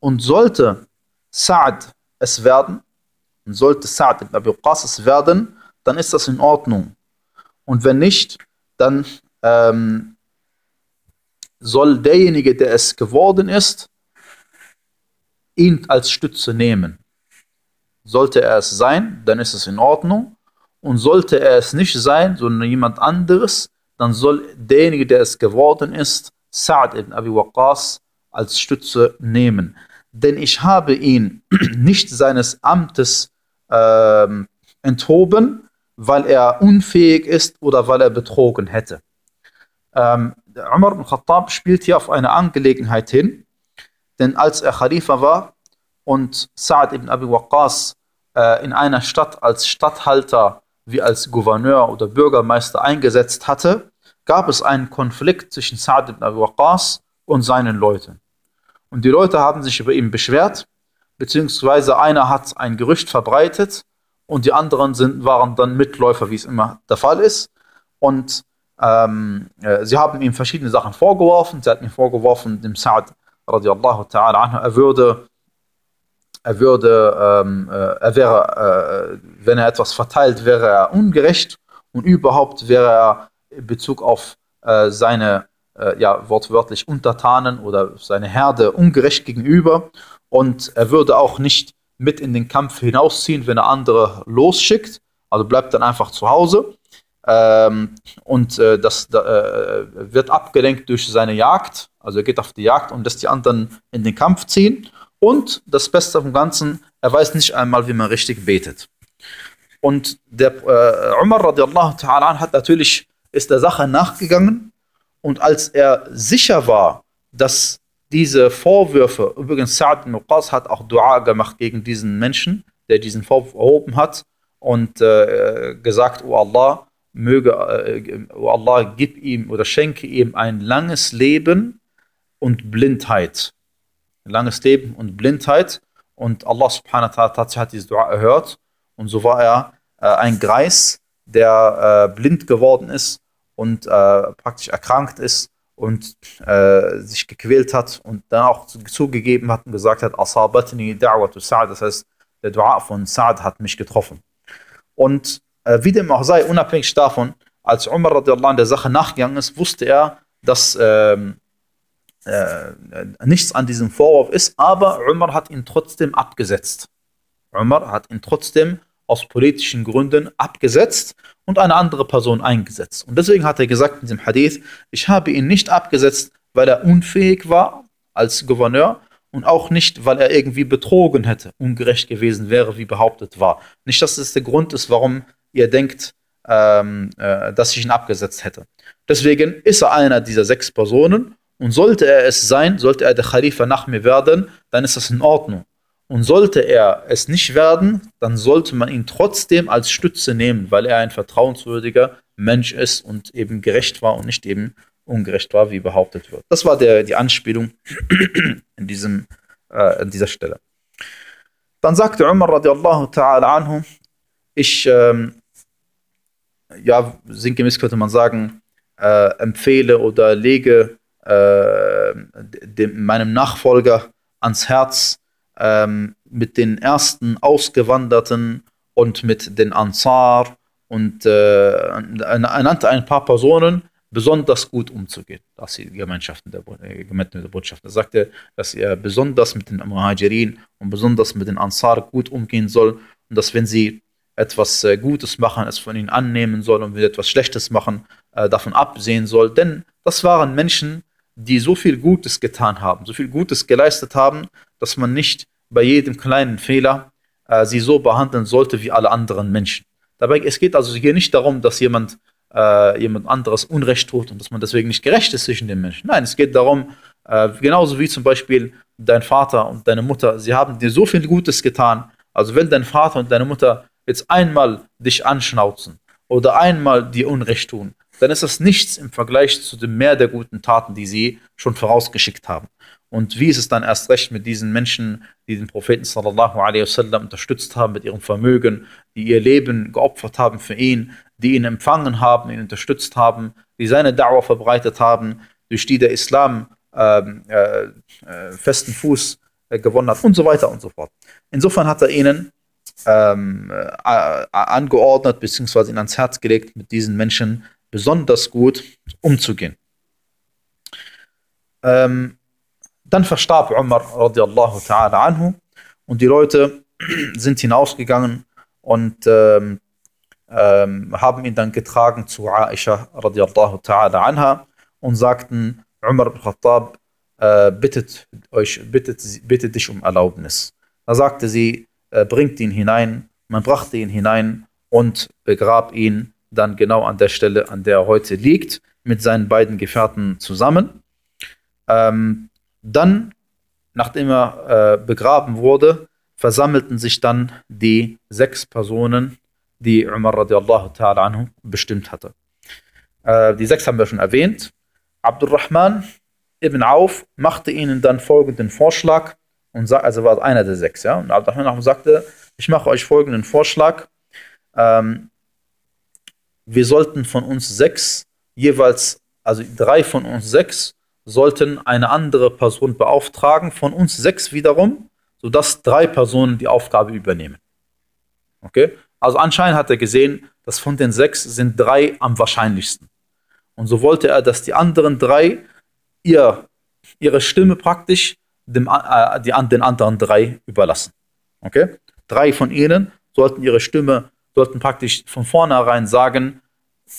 und sollte Sa'ad es werden, und sollte Sa'ad ibn Abi Qas es werden, dann ist das in Ordnung. Und wenn nicht, dann ähm, soll derjenige, der es geworden ist, ihn als Stütze nehmen. Sollte er es sein, dann ist es in Ordnung. Und sollte er es nicht sein, sondern jemand anderes, dann soll derjenige, der es geworden ist, Sa'd ibn Abi Waqqas als Stütze nehmen. Denn ich habe ihn nicht seines Amtes äh, enthoben, weil er unfähig ist oder weil er betrogen hätte. Ähm, Umar ibn Khattab spielt hier auf eine Angelegenheit hin, denn als er Khalifa war und Sa'd ibn Abi Waqqas äh, in einer Stadt als Statthalter wie als Gouverneur oder Bürgermeister eingesetzt hatte, gab es einen Konflikt zwischen Sa'd ibn Abi Waqqas und seinen Leuten. Und die Leute haben sich über ihn beschwert, beziehungsweise einer hat ein Gerücht verbreitet, und die anderen sind, waren dann Mitläufer, wie es immer der Fall ist. Und ähm, äh, sie haben ihm verschiedene Sachen vorgeworfen. Sie hatten ihm vorgeworfen, dem Sa'd radiallahu ta'ala anhu, er würde, er würde, ähm, äh, er wäre, äh, wenn er etwas verteilt, wäre er ungerecht und überhaupt wäre er in Bezug auf äh, seine, äh, ja, wortwörtlich Untertanen oder seine Herde ungerecht gegenüber und er würde auch nicht mit in den Kampf hinausziehen, wenn er andere losschickt. Also bleibt dann einfach zu Hause. Ähm, und äh, das äh, wird abgelenkt durch seine Jagd. Also er geht auf die Jagd und lässt die anderen in den Kampf ziehen. Und das Beste vom Ganzen, er weiß nicht einmal, wie man richtig betet. Und der äh, Umar radiallahu ta'ala hat natürlich, ist der Sache nachgegangen. Und als er sicher war, dass diese Vorwürfe, übrigens Sa'd ibn Qas hat auch Dua gemacht gegen diesen Menschen, der diesen Vorwurf erhoben hat und äh, gesagt, oh Allah, möge, äh, oh Allah, gib ihm oder schenke ihm ein langes Leben und Blindheit. Ein langes Leben und Blindheit. Und Allah subhanahu wa ta'ala hat diese Dua erhört. Und so war er äh, ein Greis, der äh, blind geworden ist und äh, praktisch erkrankt ist und äh, sich gequält hat und dann auch zugegeben hat und gesagt hat, Asabatni da'watu Sa'd, das heißt, der Dua von Sa'd hat mich getroffen. Und äh, wie dem auch sei, unabhängig davon, als Umar radiallahu der Sache nachgegangen ist, wusste er, dass ähm, äh, nichts an diesem Vorwurf ist, aber Umar hat ihn trotzdem abgesetzt. Umar hat ihn trotzdem aus politischen Gründen abgesetzt und eine andere Person eingesetzt. Und deswegen hat er gesagt in diesem Hadith, ich habe ihn nicht abgesetzt, weil er unfähig war als Gouverneur und auch nicht, weil er irgendwie betrogen hätte, ungerecht gewesen wäre, wie behauptet war. Nicht, dass das der Grund ist, warum ihr denkt, ähm, äh, dass ich ihn abgesetzt hätte. Deswegen ist er einer dieser sechs Personen und sollte er es sein, sollte er der Khalifa nach mir werden, dann ist das in Ordnung. Und sollte er es nicht werden, dann sollte man ihn trotzdem als Stütze nehmen, weil er ein vertrauenswürdiger Mensch ist und eben gerecht war und nicht eben ungerecht war, wie behauptet wird. Das war der, die Anspielung in, diesem, äh, an dieser Stelle. Dann sagte Umar radiallahu ta'ala anhu, ich, ähm, ja, sinngemäß könnte man sagen, äh, empfehle oder lege äh, dem, meinem Nachfolger ans Herz, ähm, mit den ersten Ausgewanderten und mit den Ansar und äh, nannte ein paar Personen besonders gut umzugehen, dass die Gemeinschaften der, äh, der Botschaft. Er sagte, dass er besonders mit den Muhajirin und besonders mit den Ansar gut umgehen soll und dass wenn sie etwas äh, Gutes machen, es von ihnen annehmen soll und wenn sie etwas Schlechtes machen, äh, davon absehen soll. Denn das waren Menschen, die so viel Gutes getan haben, so viel Gutes geleistet haben, dass man nicht bei jedem kleinen Fehler äh, sie so behandeln sollte wie alle anderen Menschen. Dabei, es geht also hier nicht darum, dass jemand äh, jemand anderes Unrecht tut und dass man deswegen nicht gerecht ist zwischen den Menschen. Nein, es geht darum, äh, genauso wie zum Beispiel dein Vater und deine Mutter, sie haben dir so viel Gutes getan. Also wenn dein Vater und deine Mutter jetzt einmal dich anschnauzen oder einmal dir Unrecht tun, dann ist das nichts im Vergleich zu dem Meer der guten Taten, die sie schon vorausgeschickt haben. Und wie ist es dann erst recht mit diesen Menschen, die den Propheten sallallahu alaihi wasallam unterstützt haben mit ihrem Vermögen, die ihr Leben geopfert haben für ihn, die ihn empfangen haben, ihn unterstützt haben, die seine Dauer verbreitet haben, durch die der Islam ähm, äh, äh, festen Fuß äh, gewonnen hat und so weiter und so fort. Insofern hat er ihnen ähm, äh, angeordnet bzw. ihnen ans Herz gelegt, mit diesen Menschen besonders gut umzugehen. Ähm, dann verstarb Umar radiallahu ta'ala anhu und die Leute sind hinausgegangen und ähm, ähm, haben ihn dann getragen zu Aisha radiallahu ta'ala anha und sagten, Umar ibn Khattab äh, bittet, euch, bittet, bittet dich um Erlaubnis. Da sagte sie, äh, bringt ihn hinein, man brachte ihn hinein und begrab ihn dann genau an der Stelle, an der er heute liegt, mit seinen beiden Gefährten zusammen. Ähm, dann, nachdem er äh, begraben wurde, versammelten sich dann die sechs Personen, die Umar radiallahu ta'ala anhu bestimmt hatte. Äh, die sechs haben wir schon erwähnt. Abdurrahman ibn Auf machte ihnen dann folgenden Vorschlag und also war einer der sechs, ja. Und Abdurrahman sagte, ich mache euch folgenden Vorschlag. Ähm, wir sollten von uns sechs jeweils, also drei von uns sechs, sollten eine andere Person beauftragen, von uns sechs wiederum, sodass drei Personen die Aufgabe übernehmen. Okay? Also anscheinend hat er gesehen, dass von den sechs sind drei am wahrscheinlichsten. Und so wollte er, dass die anderen drei ihr, ihre Stimme praktisch dem, äh, die, den anderen drei überlassen. Okay? Drei von ihnen sollten ihre Stimme, sollten praktisch von vornherein sagen,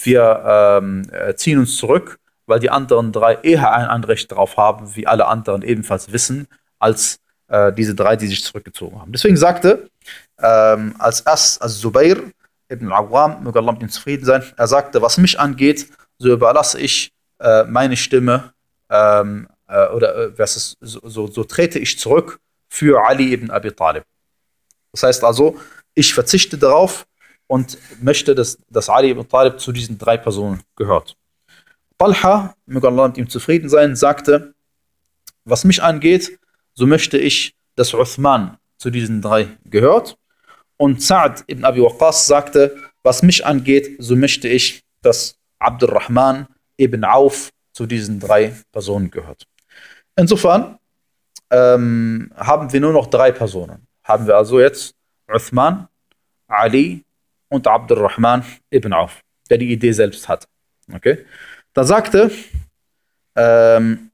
wir ähm, äh, ziehen uns zurück, weil die anderen drei eher ein Anrecht darauf haben, wie alle anderen ebenfalls wissen, als äh, diese drei, die sich zurückgezogen haben. Deswegen sagte ähm, als erst als Zubair ibn al-Awwam, möge Allah mit ihm zufrieden sein, er sagte, was mich angeht, so überlasse ich äh, meine Stimme ähm, äh, oder äh, was so, so, so, trete ich zurück für Ali ibn Abi Talib. Das heißt also, ich verzichte darauf und möchte, dass, dass Ali ibn Talib zu diesen drei Personen gehört. Talha, möge Allah mit ihm zufrieden sein, sagte, was mich angeht, so möchte ich, dass Uthman zu diesen drei gehört. Und Sa'd ibn Abi Waqqas sagte, was mich angeht, so möchte ich, dass Abdurrahman ibn Auf zu diesen drei Personen gehört. Insofern ähm, haben wir nur noch drei Personen. Haben wir also jetzt Uthman, Ali und Abdurrahman ibn Auf, der die Idee selbst hat. Okay? Da sagte, ähm,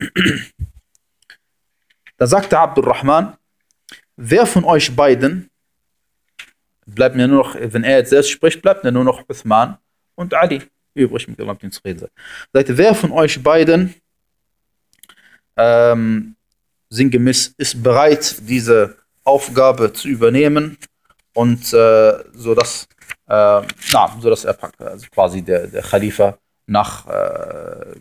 da sagte Abdurrahman, wer von euch beiden, bleibt mir nur noch, wenn er jetzt selbst spricht, bleibt mir nur noch Uthman und Ali übrig, mit Allah zufrieden sein. Sagt, wer von euch beiden ähm, sinngemäß ist bereit, diese Aufgabe zu übernehmen und äh, so dass äh, na, so dass er also quasi der, der Khalifa nach äh,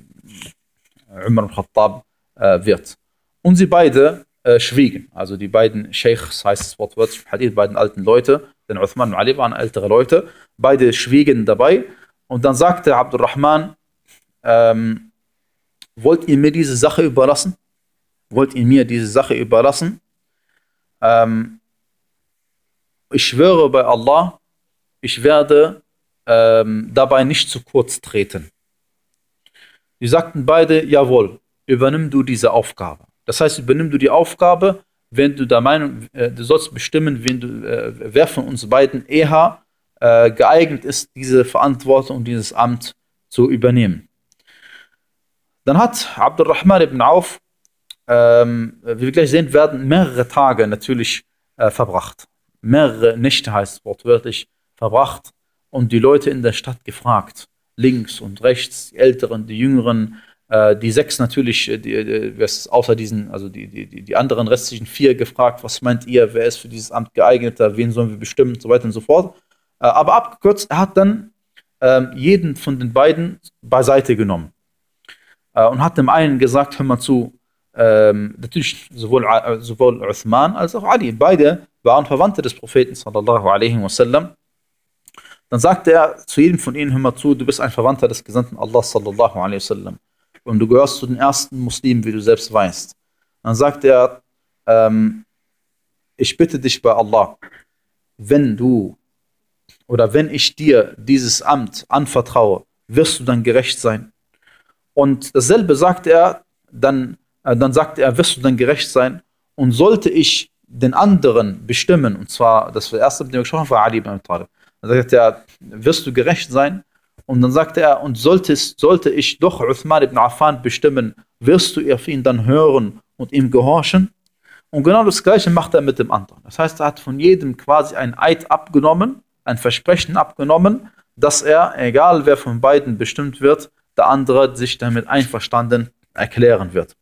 Umar al-Khattab äh, wird. Und sie beide äh, schwiegen. Also die beiden Sheikhs heißt es wortwörtlich, die beiden alten Leute, denn Uthman und Ali waren ältere Leute, beide schwiegen dabei. Und dann sagte Abdurrahman, ähm, wollt ihr mir diese Sache überlassen? Wollt ihr mir diese Sache überlassen? Ähm, ich schwöre bei Allah, ich werde ähm, dabei nicht zu kurz treten. Sie sagten beide, jawohl, übernimm du diese Aufgabe. Das heißt, übernimm du die Aufgabe, wenn du der Meinung, äh, du sollst bestimmen, wen du, äh, wer von uns beiden eher äh, geeignet ist, diese Verantwortung und dieses Amt zu übernehmen. Dann hat Abdurrahman ibn Auf, ähm, wie wir gleich sehen werden, mehrere Tage natürlich äh, verbracht. Mehrere Nächte heißt es wortwörtlich verbracht und die Leute in der Stadt gefragt. Links und rechts, die Älteren, die Jüngeren, äh, die sechs natürlich, äh, die, die, äh, außer diesen, also die, die, die anderen restlichen vier gefragt, was meint ihr, wer ist für dieses Amt geeigneter, wen sollen wir bestimmen und so weiter und so fort. Äh, aber abgekürzt, er hat dann ähm, jeden von den beiden beiseite genommen äh, und hat dem einen gesagt, hör mal zu, ähm, natürlich sowohl, äh, sowohl Uthman als auch Ali, beide waren Verwandte des Propheten sallallahu alaihi wasallam. Dann sagte er zu jedem von ihnen, hör mal zu, du bist ein Verwandter des Gesandten Allah sallallahu alaihi wasallam und du gehörst zu den ersten Muslimen, wie du selbst weißt. Dann sagte er, ähm, ich bitte dich bei Allah, wenn du oder wenn ich dir dieses Amt anvertraue, wirst du dann gerecht sein. Und dasselbe sagte er, dann, äh, dann sagte er, wirst du dann gerecht sein. Und sollte ich den anderen bestimmen, und zwar, das war der erste, mit dem wir gesprochen haben, war Ali ibn Talib. Dann sagte er, wirst du gerecht sein? Und dann sagte er, und sollte, sollte ich doch Uthman ibn Affan bestimmen, wirst du auf ihn dann hören und ihm gehorchen? Und genau das Gleiche macht er mit dem anderen. Das heißt, er hat von jedem quasi ein Eid abgenommen, ein Versprechen abgenommen, dass er, egal wer von beiden bestimmt wird, der andere sich damit einverstanden erklären wird.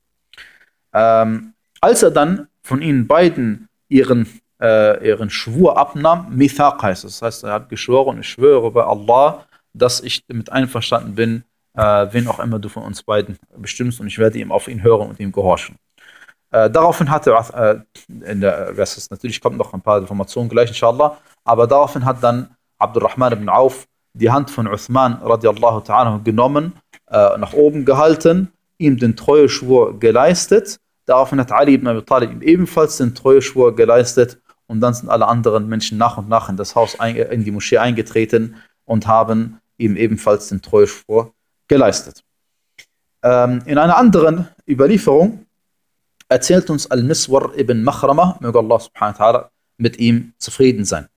Ähm, als er dann von ihnen beiden ihren, äh, ihren Schwur abnahm, Mithaq heißt es, das heißt, er hat geschworen, ich schwöre bei Allah, dass ich damit einverstanden bin, äh, wen auch immer du von uns beiden bestimmst und ich werde ihm auf ihn hören und ihm gehorchen. Äh, daraufhin hatte äh, in der, ist, natürlich kommt noch ein paar Informationen gleich, inshallah, aber daraufhin hat dann Abdurrahman ibn Auf die Hand von Uthman radiallahu ta'ala genommen, äh, nach oben gehalten, ihm den Treueschwur geleistet. Daraufhin hat Ali ibn Abi Talib ihm ebenfalls den Treueschwur geleistet und dann sind alle anderen Menschen nach und nach in das Haus, in die Moschee eingetreten und haben ihm ebenfalls den Treueschwur geleistet. Ähm, in einer anderen Überlieferung erzählt uns Al-Miswar ibn Machrama, möge Allah subhanahu wa ta'ala mit ihm zufrieden sein.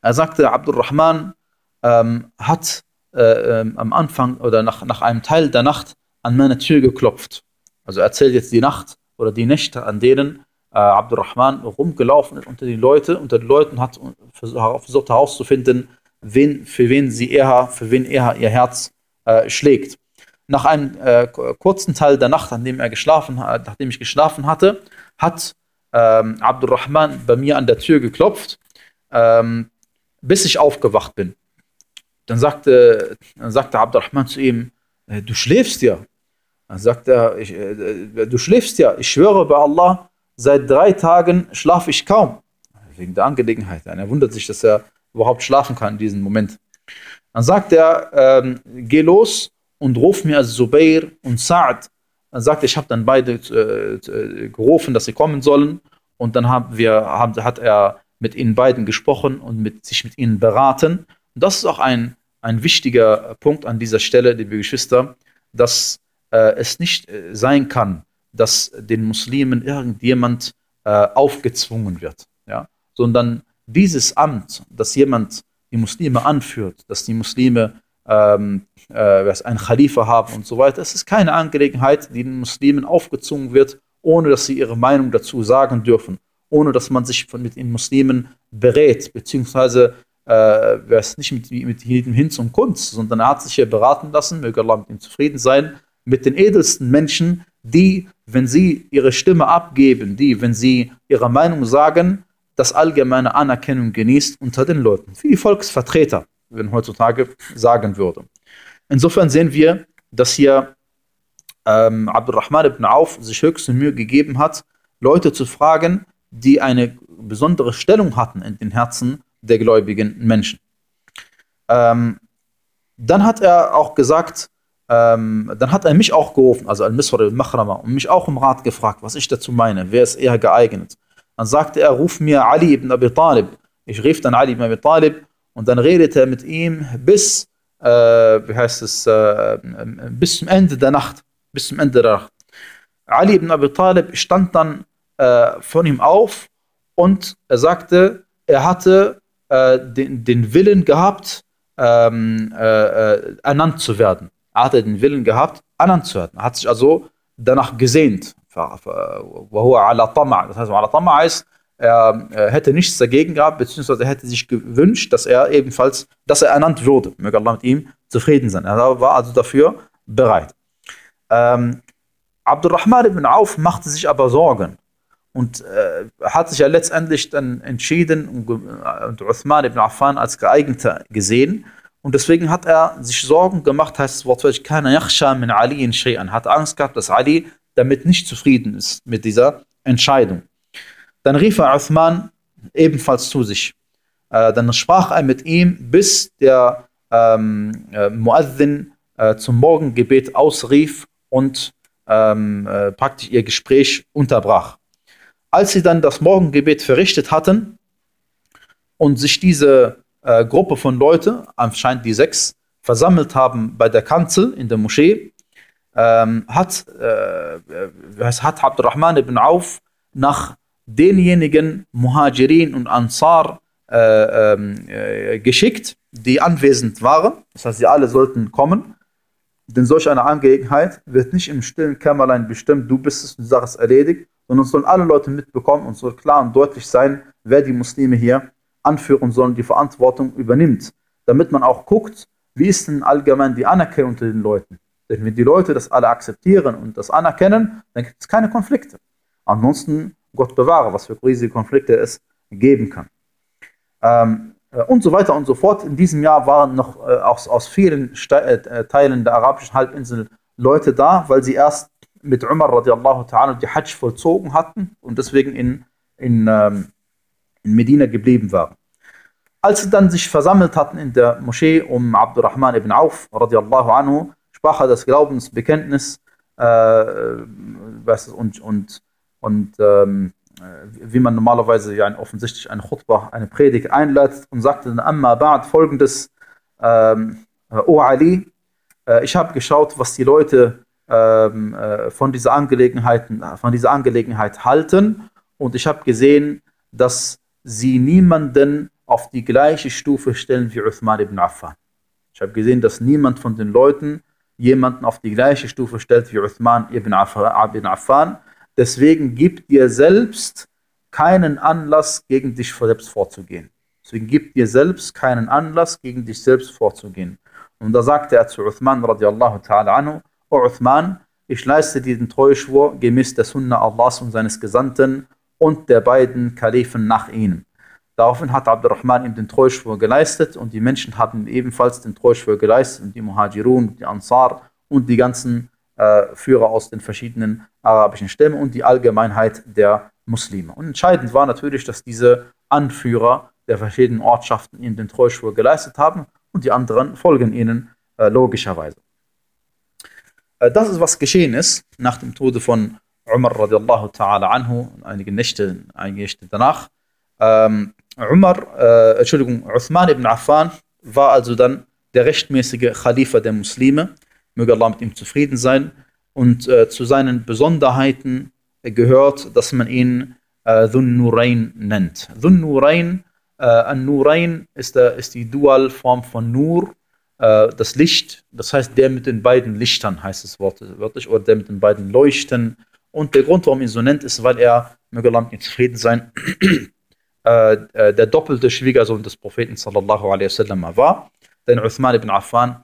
Er sagte, Abdurrahman ähm, hat äh, ähm, am Anfang oder nach, nach einem Teil der Nacht an meine Tür geklopft. Also er erzählt jetzt die Nacht oder die Nächte, an denen äh, Abdurrahman rumgelaufen ist unter die Leute, unter den Leuten hat versucht herauszufinden, wen, für wen sie eher, für wen eher ihr Herz äh, schlägt. Nach einem äh, kurzen Teil der Nacht, an dem er geschlafen, nachdem ich geschlafen hatte, hat ähm, Abdurrahman bei mir an der Tür geklopft, ähm, bis ich aufgewacht bin. Dann sagte, dann sagte Abdurrahman zu ihm, äh, du schläfst ja. Dann sagte er, äh, du schläfst ja. Ich schwöre bei Allah, seit drei Tagen schlafe ich kaum. Wegen der Angelegenheit. Er wundert sich, dass er überhaupt schlafen kann in diesem Moment. Dann sagt er, ähm, geh los und ruf mir Zubair und Sa'd. Dann sagt er, ich habe dann beide äh, gerufen, dass sie kommen sollen. Und dann haben wir, haben, hat er mit ihnen beiden gesprochen und mit, sich mit ihnen beraten. Und das ist auch ein, ein wichtiger Punkt an dieser Stelle, liebe Geschwister, dass äh, es nicht äh, sein kann, dass den Muslimen irgendjemand äh, aufgezwungen wird, ja? sondern dieses Amt, dass jemand die Muslime anführt, dass die Muslime ähm, äh, einen Khalifa haben und so weiter, es ist keine Angelegenheit, die den Muslimen aufgezwungen wird, ohne dass sie ihre Meinung dazu sagen dürfen, ohne dass man sich von, mit den Muslimen berät, beziehungsweise äh, es nicht mit, mit jedem Hinz und Kunst, sondern er hat sich hier beraten lassen, möge Allah mit ihm zufrieden sein, mit den edelsten Menschen, die, wenn sie ihre Stimme abgeben, die, wenn sie ihre Meinung sagen, das allgemeine Anerkennung genießt unter den Leuten, wie Volksvertreter, wenn heutzutage sagen würde. Insofern sehen wir, dass hier ähm, Abdurrahman ibn Auf sich höchste Mühe gegeben hat, Leute zu fragen, die eine besondere Stellung hatten in den Herzen der gläubigen Menschen. Ähm, dann hat er auch gesagt, ähm, dann hat er mich auch gerufen, also Al-Miswar al-Makhrama, und mich auch um Rat gefragt, was ich dazu meine, wer ist eher geeignet. Dann sagte er, ruf mir Ali ibn Abi Talib. Ich rief dann Ali ibn Abi Talib und dann redete er mit ihm bis, äh, wie heißt es, äh, bis zum Ende der Nacht. Bis zum Ende der Nacht. Ali ibn Abi Talib stand dann äh, von ihm auf und er sagte, er hatte äh, den, den, Willen gehabt, ähm, äh, äh ernannt zu werden. Er hatte den Willen gehabt, ernannt zu werden. Er hat sich also danach gesehnt. Das heißt, er, hätte nichts dagegen gehabt, beziehungsweise hätte sich gewünscht, dass er ebenfalls, dass er ernannt würde. Möge Allah mit ihm zufrieden sein. Er war also dafür bereit. Ähm, Abdurrahman ibn Auf machte sich aber Sorgen und äh, hat sich ja letztendlich dann entschieden und, und Uthman ibn Affan als geeigneter gesehen. Und deswegen hat er sich Sorgen gemacht, heißt es wortwörtlich, keiner yakhsha min Ali in shay'an, hat Angst gehabt, dass Ali damit nicht zufrieden ist mit dieser Entscheidung. Dann rief er Uthman ebenfalls zu sich. Äh, dann sprach er mit ihm, bis der ähm, äh, äh, zum Morgengebet ausrief und ähm, äh, praktisch ihr Gespräch unterbrach. Als sie dann das Morgengebet verrichtet hatten und sich diese äh, Gruppe von Leuten, anscheinend die sechs, versammelt haben bei der Kanzel in der Moschee, ähm, hat, äh, hat Abdurrahman ibn Auf nach denjenigen Muhajirin und Ansar äh, ähm, äh, geschickt, die anwesend waren. Das heißt, sie alle sollten kommen. Denn solch eine Angelegenheit wird nicht im stillen Kämmerlein bestimmt, du bist es und die Sache ist erledigt, sondern es sollen alle Leute mitbekommen und soll klar und deutlich sein, wer die Muslime hier anführen und die Verantwortung übernimmt. Damit man auch guckt, wie ist denn allgemein die Anerkennung unter den Leuten. Denn wenn die Leute das alle akzeptieren und das anerkennen, dann gibt es keine Konflikte. Ansonsten, Gott bewahre, was für riesige Konflikte es geben kann. Ähm, äh, und so weiter und so fort. In diesem Jahr waren noch äh, aus, aus vielen Ste äh, Teilen der arabischen Halbinsel Leute da, weil sie erst mit Umar radiallahu ta'ala die Hajj vollzogen hatten und deswegen in, in, ähm, in Medina geblieben waren. Als sie dann sich versammelt hatten in der Moschee um Abdurrahman ibn Auf radiallahu anhu, sprach er das Glaubensbekenntnis äh, und, und, und ähm, äh, wie man normalerweise ja offensichtlich eine Khutbah, eine Predigt einleitet und sagte dann Amma Ba'd folgendes, ähm, äh, O Ali, äh, ich habe geschaut, was die Leute ähm, äh, von, dieser Angelegenheiten, von dieser Angelegenheit halten und ich habe gesehen, dass sie niemanden auf die gleiche Stufe stellen wie Uthman ibn Affan. Ich habe gesehen, dass niemand von den Leuten jemanden auf die gleiche Stufe stellt wie Uthman ibn Affan Deswegen gib dir selbst keinen Anlass, gegen dich selbst vorzugehen. Deswegen gib dir selbst keinen Anlass, gegen dich selbst vorzugehen. Und da sagte er zu Uthman radiallahu ta'ala anhu, O Uthman, ich leiste dir den Treuschwur gemäß der Sunna Allahs und seines Gesandten und der beiden Kalifen nach ihm. Daraufhin hat Abdurrahman ihm den Treuschwur geleistet und die Menschen hatten ebenfalls den Treuschwur geleistet und die Muhajirun, die Ansar und die ganzen äh, Führer aus den verschiedenen arabischen Stämmen und die Allgemeinheit der Muslime. Und entscheidend war natürlich, dass diese Anführer der verschiedenen Ortschaften ihnen den Treuschwur geleistet haben und die anderen folgen ihnen äh, logischerweise. Äh, das ist, was geschehen ist nach dem Tode von Umar radiallahu ta'ala anhu, einige Nächte, einige Nächte danach. Ähm, Umar, äh, Entschuldigung, Uthman ibn Affan war also dann der rechtmäßige Khalifa der Muslime möge Allah mit ihm zufrieden sein. Und äh, zu seinen Besonderheiten gehört, dass man ihn äh, Dhun Nurain nennt. Dhun Nurain, äh, An-Nurain ist, ist die Dualform von Nur, äh, das Licht, das heißt der mit den beiden Lichtern, heißt es wörtlich, oder der mit den beiden Leuchten. Und der Grund, warum ihn so nennt, ist, weil er, möge Allah mit ihm zufrieden sein, äh, äh, der doppelte Schwiegersohn des Propheten sallallahu alaihi wasallam war. Denn Uthman ibn Affan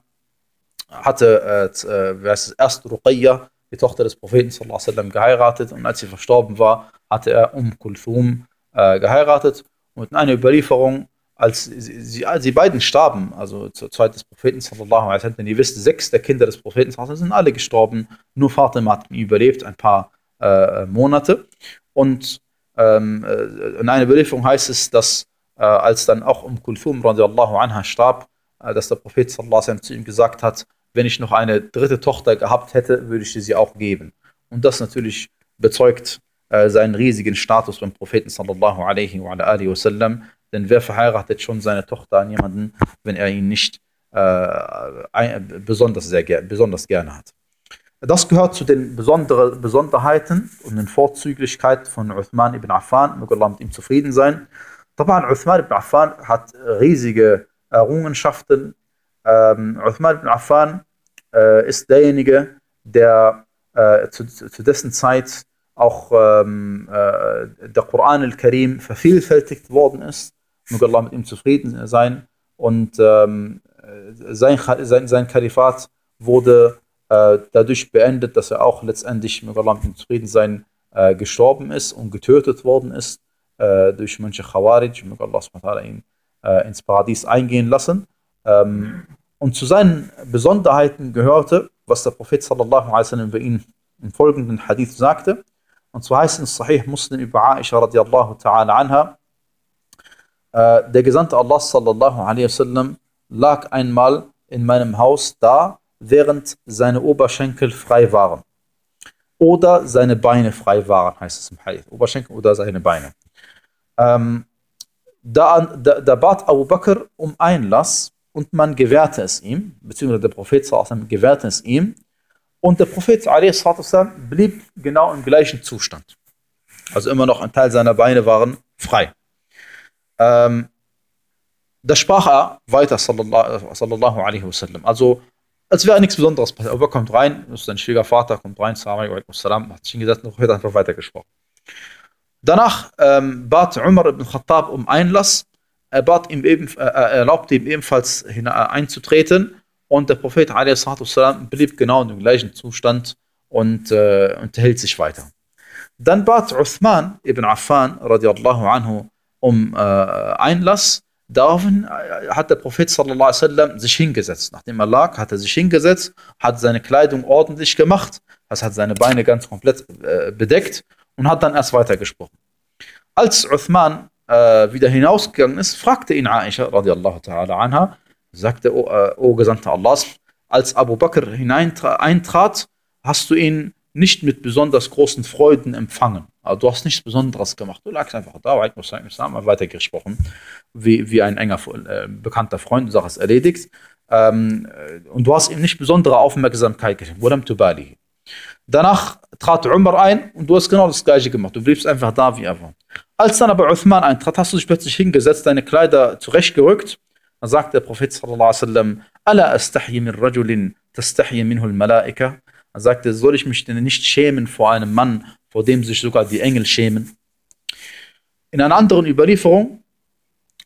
hatte äh, äh erst Ruqayya, die Tochter des Propheten sallam, geheiratet. Und als sie verstorben war, hatte er Um Kulthum äh, geheiratet. Und in einer Überlieferung, als sie, sie, sie beiden starben, also zur Zeit des Propheten sallallahu alaihi wasallam, denn ihr wisst, sechs der Kinder des Propheten sallallahu sind alle gestorben, nur Fatima hat ihn überlebt, ein paar äh, Monate und ähm, äh, in einer Überlieferung heißt es, dass äh, als dann auch Um Kulthum radiallahu anha starb, äh, dass der Prophet sallallahu alaihi zu ihm gesagt hat, wenn ich noch eine dritte Tochter gehabt hätte, würde ich sie auch geben. Und das natürlich bezeugt äh, seinen riesigen Status beim Propheten sallallahu alaihi wa alihi wasallam. Denn wer verheiratet schon seine Tochter an jemanden, wenn er ihn nicht äh, besonders, sehr besonders gerne hat? Das gehört zu den Besonder Besonderheiten und den Vorzüglichkeiten von Uthman ibn Affan, möge Allah mit ihm zufrieden sein. Taban, Uthman ibn Affan hat riesige Errungenschaften. Ähm, Uthman ibn Affan äh, ist derjenige, der äh, zu, zu, dessen Zeit auch ähm, äh, der Koran al-Karim vervielfältigt worden ist. Möge Allah mit ihm zufrieden sein. Und ähm, sein, sein, sein Kalifat wurde dadurch beendet, dass er auch letztendlich mit Allah zufrieden sein äh, gestorben ist und getötet worden ist äh, durch manche Khawarij, möge Allah ihn äh, ins Paradies eingehen lassen. Ähm, und zu seinen Besonderheiten gehörte, was der Prophet sallallahu alaihi wasallam über ihn im folgenden Hadith sagte. Und zwar heißt es Sahih Muslim über Aisha radiallahu ta'ala anha, äh, der Gesandte Allah sallallahu alaihi wasallam lag einmal in meinem Haus da während seine Oberschenkel frei waren. Oder seine Beine frei waren, heißt es im Hadith. Oberschenkel oder seine Beine. Ähm, da, da, da, bat Abu Bakr um Einlass und man gewährte es ihm, beziehungsweise der Prophet gewährte es ihm. Und der Prophet blieb genau im gleichen Zustand. Also immer noch ein Teil seiner Beine waren frei. Ähm, da sprach er weiter, sallallahu, sallallahu alaihi wasallam. Also als wäre nichts Besonderes passiert. Aber kommt rein, ist sein Schwiegervater, kommt rein, Salam alaikum salam, hat sich hingesetzt und hat einfach weitergesprochen. Danach ähm, bat Umar ibn Khattab um Einlass. Er bat ihm eben, äh, erlaubte ihm ebenfalls äh, einzutreten. Und der Prophet salam blieb genau in dem gleichen Zustand und äh, unterhält sich weiter. Dann bat Uthman ibn Affan radiallahu anhu um äh, Einlass. Daraufhin äh, hat der Prophet sallallahu sallam, sich hingesetzt. Nachdem er lag, hat er sich hingesetzt, hat seine Kleidung ordentlich gemacht, das hat seine Beine ganz komplett äh, bedeckt und hat dann erst weitergesprochen. Als Uthman äh, wieder hinausgegangen ist, fragte ihn Aisha radiallahu ta'ala anha, sagte, O, äh, o Gesandter Allahs, als Abu Bakr hineintrat, hast du ihn nicht mit besonders großen Freuden empfangen. Also du hast nichts Besonderes gemacht. Du lagst einfach da, mal weitergesprochen, wie, wie ein enger, äh, bekannter Freund, du sagst, erledigt. Ähm, äh, und du hast ihm nicht besondere Aufmerksamkeit. Tubali. Danach trat Umar ein und du hast genau das gleiche gemacht. Du bliebst einfach da wie einfach. Als dann aber Uthman eintrat, hast du dich plötzlich hingesetzt, deine Kleider zurechtgerückt. Dann sagt der Prophet sallallahu astahyi min rajulin tastahyi minhu al-malaika. Er sagte, soll ich mich denn nicht schämen vor einem Mann, vor dem sich sogar die Engel schämen? In einer anderen Überlieferung,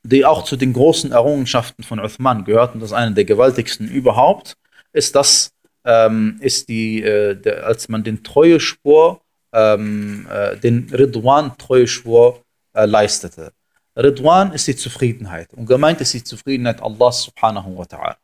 die auch zu den großen Errungenschaften von Uthman gehört, und das ist eine der gewaltigsten überhaupt, ist das, ähm, ist die, äh, der, als man den Treueschwur, ähm, äh, den Ridwan-Treueschwur äh, leistete. Ridwan ist die Zufriedenheit und gemeint ist die Zufriedenheit Allah subhanahu wa ta'ala.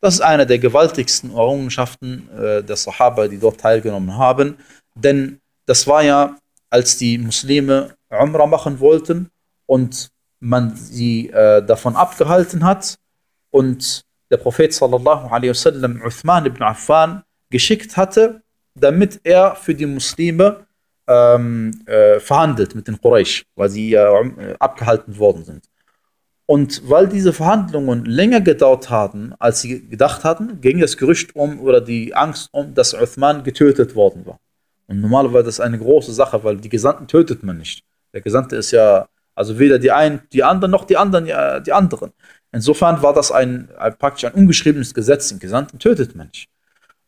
Das ist eine der gewaltigsten Errungenschaften äh, der Sahaba, die dort teilgenommen haben. Denn das war ja, als die Muslime Umrah machen wollten und man sie äh, davon abgehalten hat und der Prophet sallallahu alaihi wasallam Uthman ibn Affan geschickt hatte, damit er für die Muslime ähm, äh, verhandelt mit den Quraysh, weil sie äh, abgehalten worden sind. Und weil diese Verhandlungen länger gedauert hatten, als sie gedacht hatten, ging das Gerücht um oder die Angst um, dass Uthman getötet worden war. Und normalerweise ist das eine große Sache, weil die Gesandten tötet man nicht. Der Gesandte ist ja, also weder die einen, die anderen, noch die anderen, ja, die anderen. Insofern war das ein, ein, praktisch ein ungeschriebenes Gesetz. Den Gesandten tötet man nicht.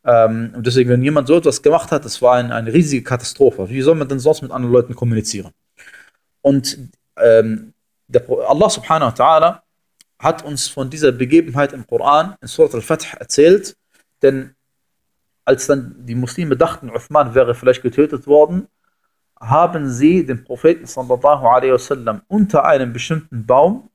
Ähm, und deswegen, wenn jemand so etwas gemacht hat, das war ein, eine riesige Katastrophe. Wie soll man denn sonst mit anderen Leuten kommunizieren? Und ähm, der, Allah subhanahu wa ta'ala hat uns von dieser Begebenheit im Koran in Surat al-Fath erzählt, denn als dann die Muslime dachten, Uthman wäre vielleicht getötet worden, haben sie den Propheten sallallahu alaihi wasallam unter einem bestimmten Baum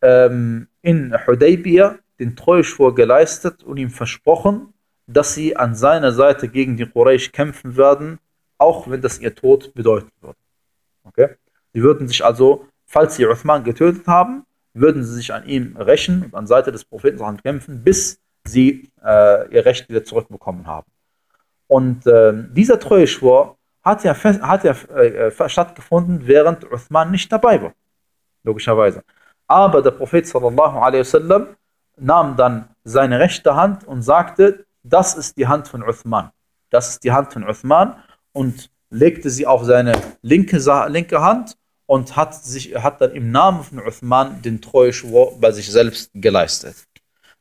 ähm, in Hudaybiyah den Treuschwur geleistet und ihm versprochen, dass sie an seiner Seite gegen die Quraysh kämpfen werden, auch wenn das ihr Tod bedeuten würde. Okay? Sie würden sich also falls sie Uthman getötet haben, würden sie sich an ihm rächen und an Seite des Propheten kämpfen, bis sie äh, ihr Recht wieder zurückbekommen haben. Und äh, dieser Treueschwur hat ja, hat ja äh, stattgefunden, während Uthman nicht dabei war. Logischerweise. Aber der Prophet sallallahu alaihi wasallam nahm dann seine rechte Hand und sagte, das ist die Hand von Uthman. das ist die Hand von Uthman und legte sie auf seine linke, linke Hand und hat, sich, hat dann im Namen von Uthman den Treueschwur bei sich selbst geleistet.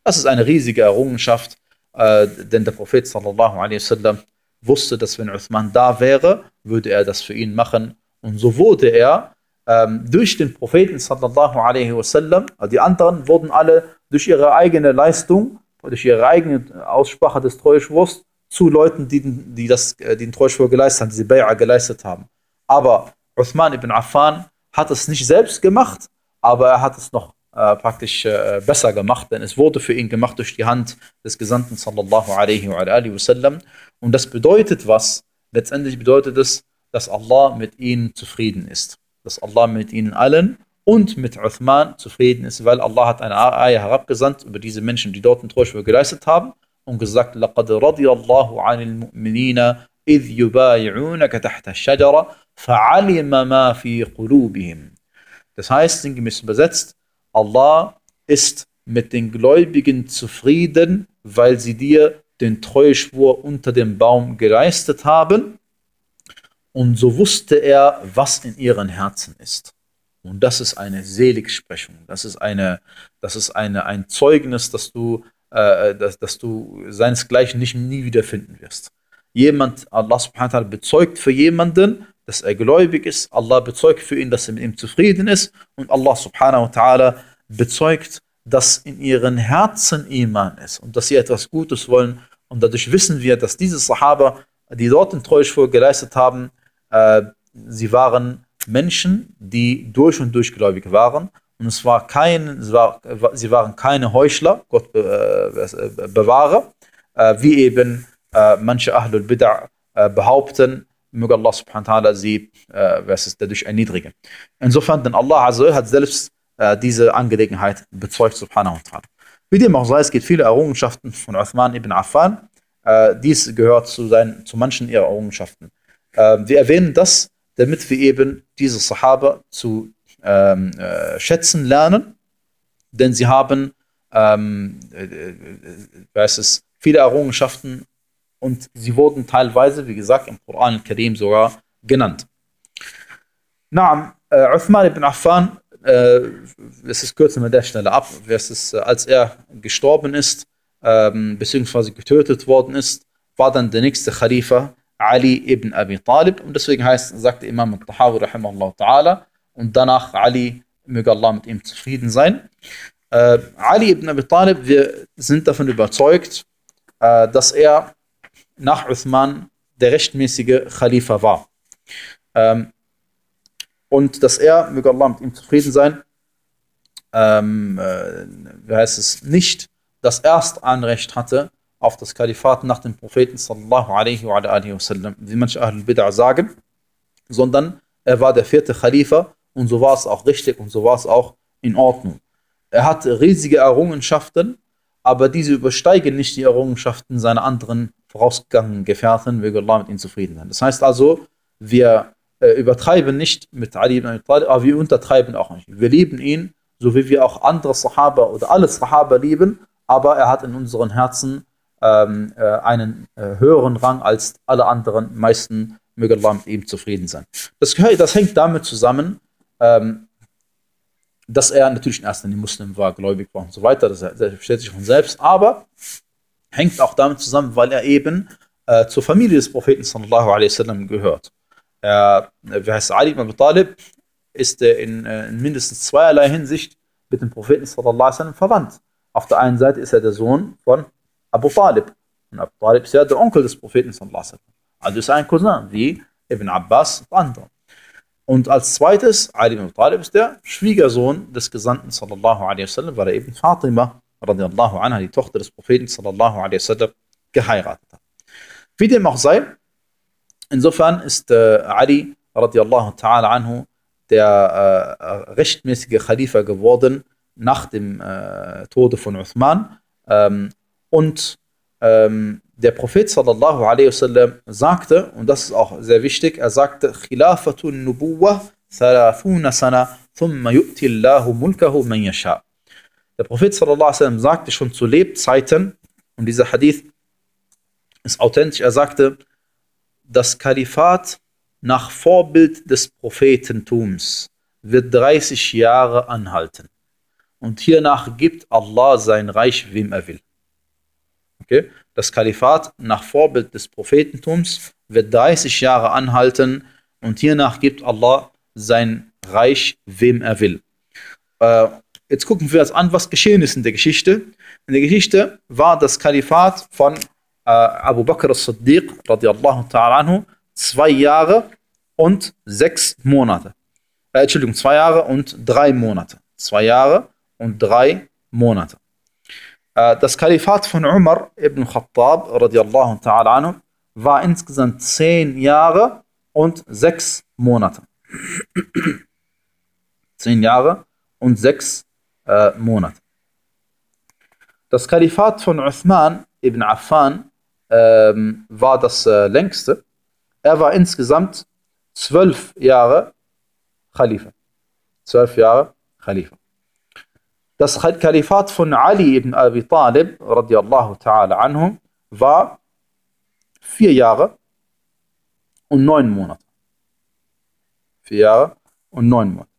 Das ist eine riesige Errungenschaft, äh, denn der Prophet sallallahu alaihi wasallam wusste, dass wenn Uthman da wäre, würde er das für ihn machen. Und so wurde er ähm, durch den Propheten sallallahu alaihi wasallam, also die anderen wurden alle durch ihre eigene Leistung, durch ihre eigene Aussprache des Treueschwurs zu Leuten, die, die, das, äh, die den Treuschwur geleistet haben, diese Bay'a geleistet haben. Aber Uthman ibn Affan hat es nicht selbst gemacht, aber er hat es noch äh, praktisch äh, besser gemacht, denn es wurde für ihn gemacht durch die Hand des Gesandten sallallahu alaihi wa alihi wasallam. Und das bedeutet was? Letztendlich bedeutet es, dass Allah mit ihnen zufrieden ist. Dass Allah mit ihnen allen und mit Uthman zufrieden ist, weil Allah hat eine Ayah herabgesandt über diese Menschen, die dort einen Treuschwur geleistet haben und gesagt, لَقَدْ رَضِيَ اللَّهُ عَنِ الْمُؤْمِنِينَ إِذْ يُبَايِعُونَكَ تَحْتَ الشَّجَرَةِ فَعَلِمَ مَا فِي قُلُوبِهِمْ Das heißt, sinngemäß übersetzt, Allah ist mit den Gläubigen zufrieden, weil sie dir den Treuschwur unter dem Baum geleistet haben. Und so wusste er, was in ihren Herzen ist. Und das ist eine Seligsprechung. Das ist eine, das ist eine, ein Zeugnis, dass du äh, dass, dass du seinesgleichen nicht nie wieder finden wirst. Jemand, Allah subhanahu wa ta'ala bezeugt für jemanden, dass er gläubig ist, Allah bezeugt für ihn, dass er mit ihm zufrieden ist. Und Allah subhanahu wa ta'ala bezeugt, dass in ihren Herzen Iman ist und dass sie etwas Gutes wollen. Und dadurch wissen wir, dass diese Sahaba, die dort den Treuschwur geleistet haben, äh, sie waren Menschen, die durch und durch gläubig waren. Und es war kein, es war, sie waren keine Heuchler, Gott äh, bewahre, äh, wie eben äh, manche Ahlul Bid'ah äh, behaupten, möge Allah subhanahu wa ta'ala sie äh, dadurch erniedrigen. Insofern, denn Allah Azza hat selbst äh, diese Angelegenheit bezeugt, subhanahu wa ta'ala. Wie dem auch sei, es gibt viele Errungenschaften von Uthman ibn Affan. Äh, dies gehört zu, seinen, zu manchen ihrer Errungenschaften. Äh, wir erwähnen das, damit wir eben diese Sahaba zu ähm, äh, schätzen lernen, denn sie haben ähm, äh, äh, es, viele Errungenschaften und sie wurden teilweise, wie gesagt, im Koran Karim sogar genannt. Naam, äh, Uthman ibn Affan, äh, es ist kürzen wir der Stelle ab, ist, äh, als er gestorben ist, ähm, beziehungsweise getötet worden ist, war dann der nächste Khalifa Ali ibn Abi Talib und deswegen heißt, sagte Imam al-Tahawi rahimahullah ta'ala, und danach Ali, möge Allah mit ihm zufrieden sein. Äh, Ali ibn Abi Talib, wir sind davon überzeugt, äh, dass er nach Uthman der rechtmäßige Khalifa war. Ähm, und dass er, möge Allah mit ihm zufrieden sein, ähm, äh, wie heißt es, nicht das Erstanrecht hatte auf das Kalifat nach dem Propheten sallallahu alaihi wa alaihi wasallam, wie manche Ahlul Bid'ah sagen, sondern er war der vierte Khalifa und so war es auch richtig und so war es auch in Ordnung. Er hatte riesige Errungenschaften, aber diese übersteigen nicht die Errungenschaften seiner anderen vorausgegangenen Gefährten, möge Allah mit ihnen zufrieden sein. Das heißt also, wir äh, übertreiben nicht mit Ali ibn Abi Talib, aber wir untertreiben auch nicht. Wir lieben ihn, so wie wir auch andere Sahaba oder alle Sahaba lieben, aber er hat in unseren Herzen ähm, äh, einen äh, höheren Rang als alle anderen meisten. Möge Allah mit ihm zufrieden sein. Das, das hängt damit zusammen, ähm, dass er natürlich in erster Muslim war, gläubig war und so weiter, das, das versteht sich von selbst, aber hängt auch damit zusammen, weil er eben äh, zur Familie des Propheten sallallahu alaihi wasallam gehört. Er, wie heißt Ali ibn Abi Talib, ist er in, äh, in, mindestens zweierlei Hinsicht mit dem Propheten sallallahu alaihi wasallam verwandt. Auf der einen Seite ist er der Sohn von Abu Talib. Und Abu Talib ist ja der Onkel des Propheten sallallahu alaihi wasallam. Also ist er ein Cousin, wie Ibn Abbas und andere. Und als zweites, Ali ibn Talib ist der Schwiegersohn des Gesandten sallallahu alaihi wasallam, weil er eben Fatima radiallahu anha, die Tochter des Propheten sallallahu alaihi wasallam, geheiratet hat. Wie dem auch sei, insofern ist äh, Ali radiallahu ta'ala anhu der äh, rechtmäßige Khalifa geworden nach dem äh, Tode von Uthman ähm, und ähm, der Prophet sallallahu alaihi wasallam sagte, und das ist auch sehr wichtig, er sagte, Khilafatun Nubuwah 30 sana, thumma yu'ti Allahu mulkahu man yasha. Der Prophet wasallam sagte schon zu Lebzeiten, und dieser Hadith ist authentisch. Er sagte, das Kalifat nach Vorbild des Prophetentums wird 30 Jahre anhalten. Und hiernach gibt Allah sein Reich, wem er will. Okay? Das Kalifat nach Vorbild des Prophetentums wird 30 Jahre anhalten und hiernach gibt Allah sein Reich, wem er will. Jetzt gucken wir uns an, was geschehen ist in der Geschichte. In der Geschichte war das Kalifat von äh, Abu Bakr as-Siddiq radiallahu ta'ala anhu zwei Jahre und sechs Monate. Äh, Entschuldigung, zwei Jahre und drei Monate. Zwei Jahre und drei Monate. Äh, das Kalifat von Umar ibn Khattab radiallahu ta'ala anhu war insgesamt zehn Jahre und sechs Monate. zehn Jahre und sechs äh, Monate. Das Kalifat von Uthman ibn Affan ähm, war das äh, längste. Er war insgesamt zwölf Jahre Khalifa. Zwölf Jahre Khalifa. Das Kalifat von Ali ibn Abi Talib, radiallahu ta'ala anhum, war vier Jahre und neun Monate. Vier Jahre und neun Monate.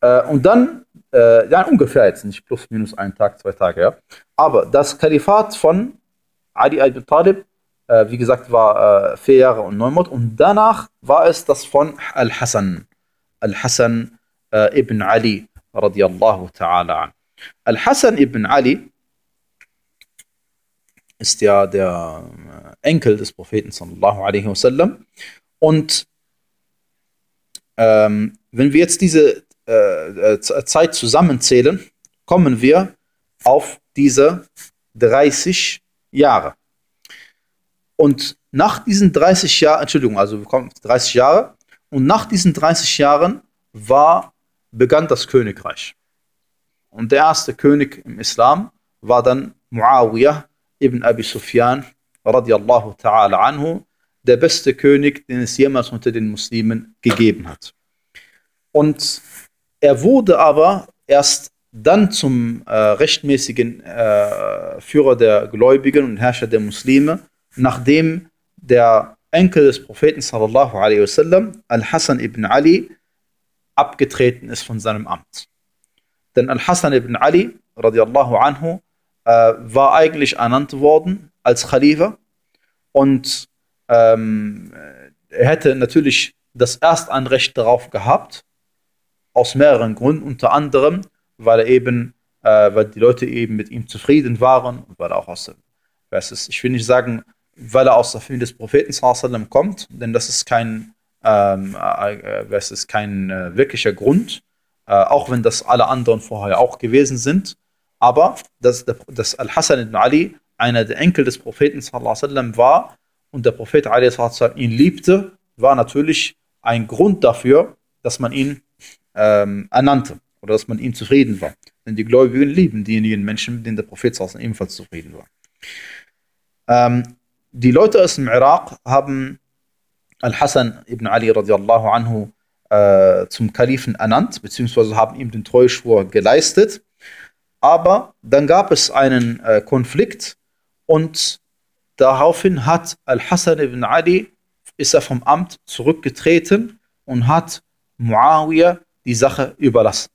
Äh, und dann, äh, ja, ungefähr jetzt, nicht plus minus ein Tag, zwei Tage, ja. Aber das Kalifat von Ali ibn Talib, äh, wie gesagt, war äh, vier Jahre und neun Monate. Und danach war es das von Al-Hassan. Al-Hassan äh, ibn Ali, radiallahu ta'ala an. Al-Hassan ibn Ali ist ja der äh, Enkel des Propheten sallallahu alaihi wasallam. Und ähm, wenn wir jetzt diese äh, äh Zeit zusammenzählen, kommen wir auf diese 30 Jahre. Und nach diesen 30 Jahren, Entschuldigung, also wir kommen 30 Jahre, und nach diesen 30 Jahren war, begann das Königreich. Und der erste König im Islam war dann Muawiyah ibn Abi Sufyan radiallahu ta'ala anhu, der beste König, den es jemals unter den Muslimen gegeben hat. Und er wurde aber erst dann zum äh, rechtmäßigen äh, Führer der Gläubigen und Herrscher der Muslime, nachdem der Enkel des Propheten sallallahu alaihi wasallam, Al-Hassan ibn Ali, abgetreten ist von seinem Amt. Denn Al-Hassan ibn Ali, radiallahu anhu, äh, war eigentlich ernannt worden als Khalifa und ähm, er hätte natürlich das Erstanrecht darauf gehabt, aus mehreren Gründen, unter anderem, weil er eben, äh, weil die Leute eben mit ihm zufrieden waren weil er auch aus, weiß ich will nicht sagen, weil er aus der Familie des Propheten sallam, kommt, denn das ist kein, ähm, äh, äh es kein äh, wirklicher Grund, äh, auch wenn das alle anderen vorher auch gewesen sind. Aber dass, dass Al-Hassan ibn Ali einer der Enkel des Propheten sallam, war und der Prophet sallam, ihn liebte, war natürlich ein Grund dafür, dass man ihn ähm, ernannte oder dass man ihm zufrieden war. Denn die Gläubigen lieben diejenigen Menschen, mit denen der Prophet sallam, ebenfalls zufrieden war. Ähm, die Leute aus dem Irak haben Al-Hassan ibn Ali radiallahu anhu äh, zum Kalifen ernannt, beziehungsweise haben ihm den Treuschwur geleistet. Aber dann gab es einen äh, Konflikt und daraufhin hat Al-Hassan ibn Ali ist er vom Amt zurückgetreten und hat Muawiyah die Sache überlassen.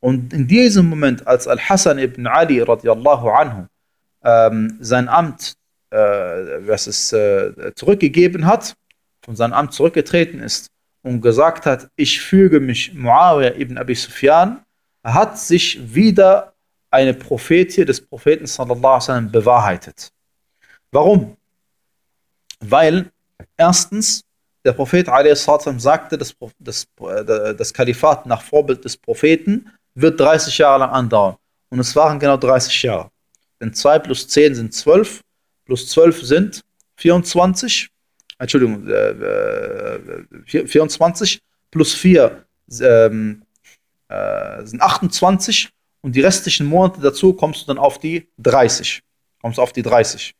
Und in diesem Moment, als Al-Hassan ibn Ali radiallahu anhu ähm, sein Amt äh, was es äh, zurückgegeben hat, von seinem Amt zurückgetreten ist und gesagt hat, ich füge mich Muawiyah ibn Abi Sufyan, hat sich wieder eine Prophetie des Propheten sallallahu alaihi wasallam bewahrheitet. Warum? Weil erstens der Prophet sallam, sagte, das, das, äh, das Kalifat nach Vorbild des Propheten wird 30 Jahre lang andauern. Und es waren genau 30 Jahre. Denn 2 plus 10 sind 12 plus 12 sind 24. Entschuldigung, äh, 24 äh, plus 4 ähm, äh, sind 28 und die restlichen Monate dazu kommst du dann auf die 30. Kommst auf die 30.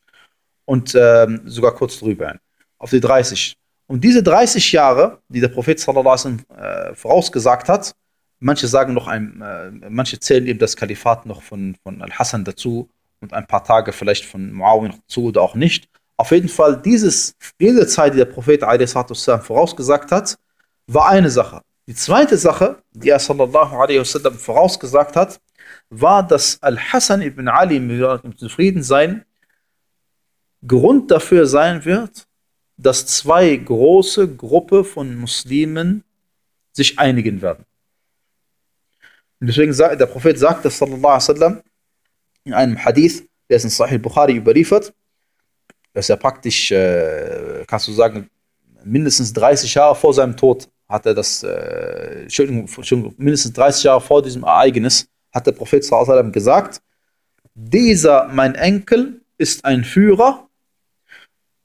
Und ähm, sogar kurz drüber. Auf die 30. Und diese 30 Jahre, die der Prophet sallallahu alaihi wasallam äh, vorausgesagt hat, manche sagen noch ein, äh, manche zählen eben das Kalifat noch von, von Al-Hassan dazu und ein paar Tage vielleicht von Muawiyah noch zu oder auch nicht. Auf jeden Fall, dieses, diese Zeit, die der Prophet a.s. vorausgesagt hat, war eine Sache. Die zweite Sache, die er sallallahu alaihi wasallam vorausgesagt hat, war, dass Al-Hassan ibn Ali mit Zufriedensein Grund dafür sein wird, dass zwei große Gruppen von Muslimen sich einigen werden. Und deswegen sagt der Prophet sagt das sallallahu alaihi wasallam in einem Hadith, der ist in Sahih Bukhari überliefert, dass er praktisch, äh, kannst du sagen, mindestens 30 Jahre vor seinem Tod hat er das, äh, Entschuldigung, Entschuldigung, mindestens 30 Jahre vor diesem Ereignis, hat der Prophet sallam, gesagt, dieser, mein Enkel, ist ein Führer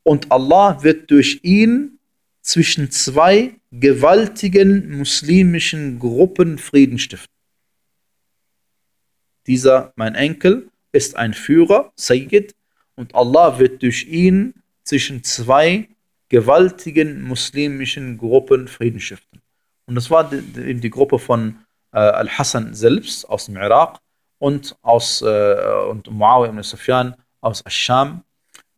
und Allah wird durch ihn zwischen zwei gewaltigen muslimischen Gruppen Frieden stiften. Dieser, mein Enkel, ist ein Führer, Sayyid, und Allah wird durch ihn zwischen zwei gewaltigen muslimischen Gruppen Frieden stiften. Und das war die, die Gruppe von äh, Al-Hassan selbst aus dem Irak und aus äh, und Muawiyah ibn Sufyan aus Ascham.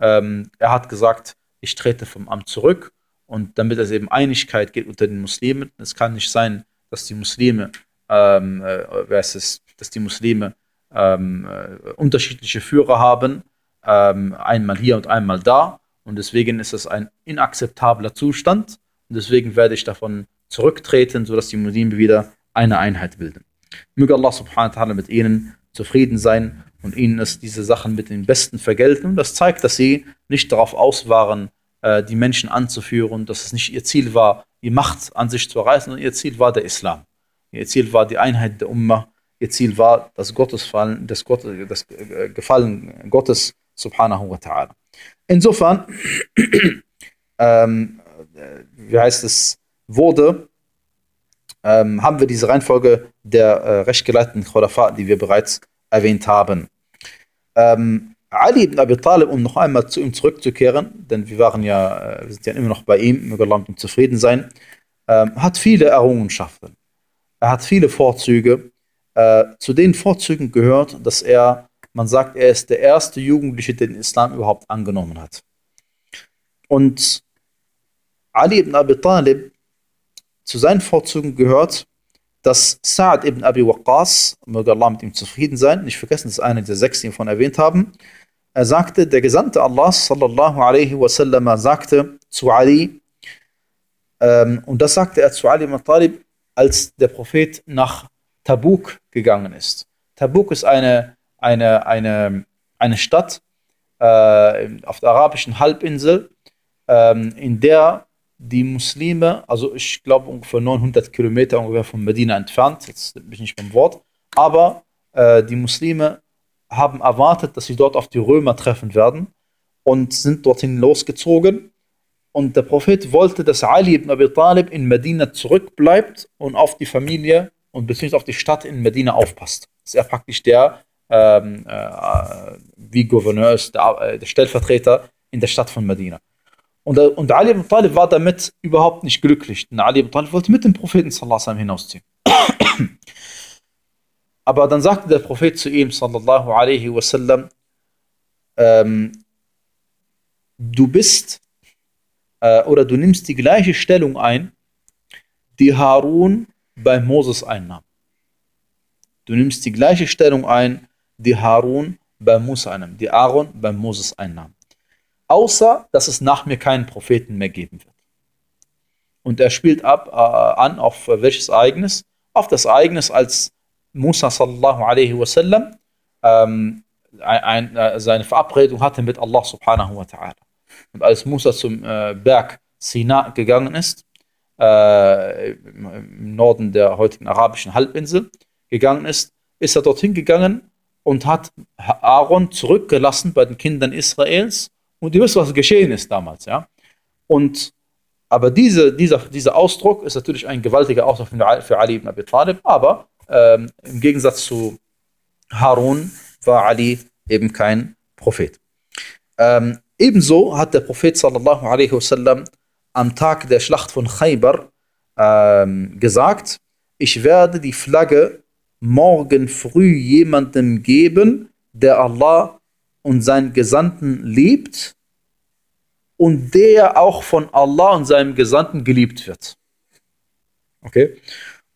Ähm, er hat gesagt, ich trete vom Amt zurück und damit es eben Einigkeit gibt unter den Muslimen. Es kann nicht sein, dass die Muslime, ähm, äh, es, dass die Muslime ähm, äh, unterschiedliche Führer haben, ähm, einmal hier und einmal da und deswegen ist es ein inakzeptabler Zustand. Und deswegen werde ich davon zurücktreten, sodass die Muslime wieder eine Einheit bilden. Möge Allah subhanahu wa ta'ala mit ihnen zufrieden sein und ihnen es diese Sachen mit den Besten vergelten. Und das zeigt, dass sie nicht darauf aus waren, äh, die Menschen anzuführen, dass es nicht ihr Ziel war, die Macht an sich zu erreichen, sondern ihr Ziel war der Islam. Ihr Ziel war die Einheit der Ummah. Ihr Ziel war das Gottesfallen, das, Gott, das äh, Gefallen Gottes subhanahu wa ta'ala. Insofern, ähm, wie heißt es, wurde, ähm, haben wir diese Reihenfolge der äh, rechtgeleiteten Khulafa, die wir bereits erwähnt haben. Ähm, Ali ibn Abi Talib, um noch einmal zu ihm zurückzukehren, denn wir waren ja, äh, wir sind ja immer noch bei ihm, möge Allah mit ihm zufrieden sein, ähm, hat viele Errungenschaften. Er hat viele Vorzüge. Äh, zu den Vorzügen gehört, dass er man sagt, er ist der erste Jugendliche, der den Islam überhaupt angenommen hat. Und Ali ibn Abi Talib, zu seinen Vorzügen gehört, dass Sa'ad ibn Abi Waqqas, möge Allah mit ihm zufrieden sein, nicht vergessen, das ist einer der sechs, die wir von erwähnt haben, er sagte, der Gesandte Allah sallallahu alaihi wasallam sagte zu Ali, ähm, und das sagte er zu Ali ibn Talib, als der Prophet nach Tabuk gegangen ist. Tabuk ist eine eine, eine, eine Stadt äh, auf der arabischen Halbinsel, ähm, in der die Muslime, also ich glaube ungefähr 900 Kilometer ungefähr von Medina entfernt, jetzt bin ich nicht beim Wort, aber äh, die Muslime haben erwartet, dass sie dort auf die Römer treffen werden und sind dorthin losgezogen. Und der Prophet wollte, dass Ali ibn Abi Talib in Medina zurückbleibt und auf die Familie und beziehungsweise auf die Stadt in Medina aufpasst. Das ist er praktisch der, ähm, äh, wie Gouverneur ist, der, äh, der, Stellvertreter in der Stadt von Medina. Und, äh, und Ali ibn Talib war damit überhaupt nicht glücklich. Denn Ali ibn Talib wollte mit dem Propheten sallallahu hinausziehen. Aber dann sagte der Prophet zu ihm sallallahu alaihi wasallam, ähm, du bist äh, oder du nimmst die gleiche Stellung ein, die Harun bei Moses einnahm. Du nimmst die gleiche Stellung ein, die Harun bei Musa einnahm, die Aaron bei Moses einnahm. Außer, dass es nach mir keinen Propheten mehr geben wird. Und er spielt ab, äh, an auf welches Ereignis? Auf das Ereignis, als Musa sallallahu alaihi wasallam ähm, ein, äh, seine Verabredung hatte mit Allah subhanahu wa ta'ala. Und als Musa zum äh, Berg Sina gegangen ist, äh, im Norden der heutigen arabischen Halbinsel gegangen ist, ist er dorthin gegangen und hat Aaron zurückgelassen bei den Kindern Israels. Und ihr wisst, was geschehen ist damals, ja. Und aber diese, dieser, dieser Ausdruck ist natürlich ein gewaltiger Ausdruck für Ali ibn Abi Talib, aber ähm, im Gegensatz zu Harun war Ali eben kein Prophet. Ähm, ebenso hat der Prophet sallallahu alaihi wasallam am Tag der Schlacht von Khaybar ähm, gesagt, ich werde die Flagge morgen früh jemandem geben, der Allah und seinen Gesandten liebt und der auch von Allah und seinem Gesandten geliebt wird. Okay?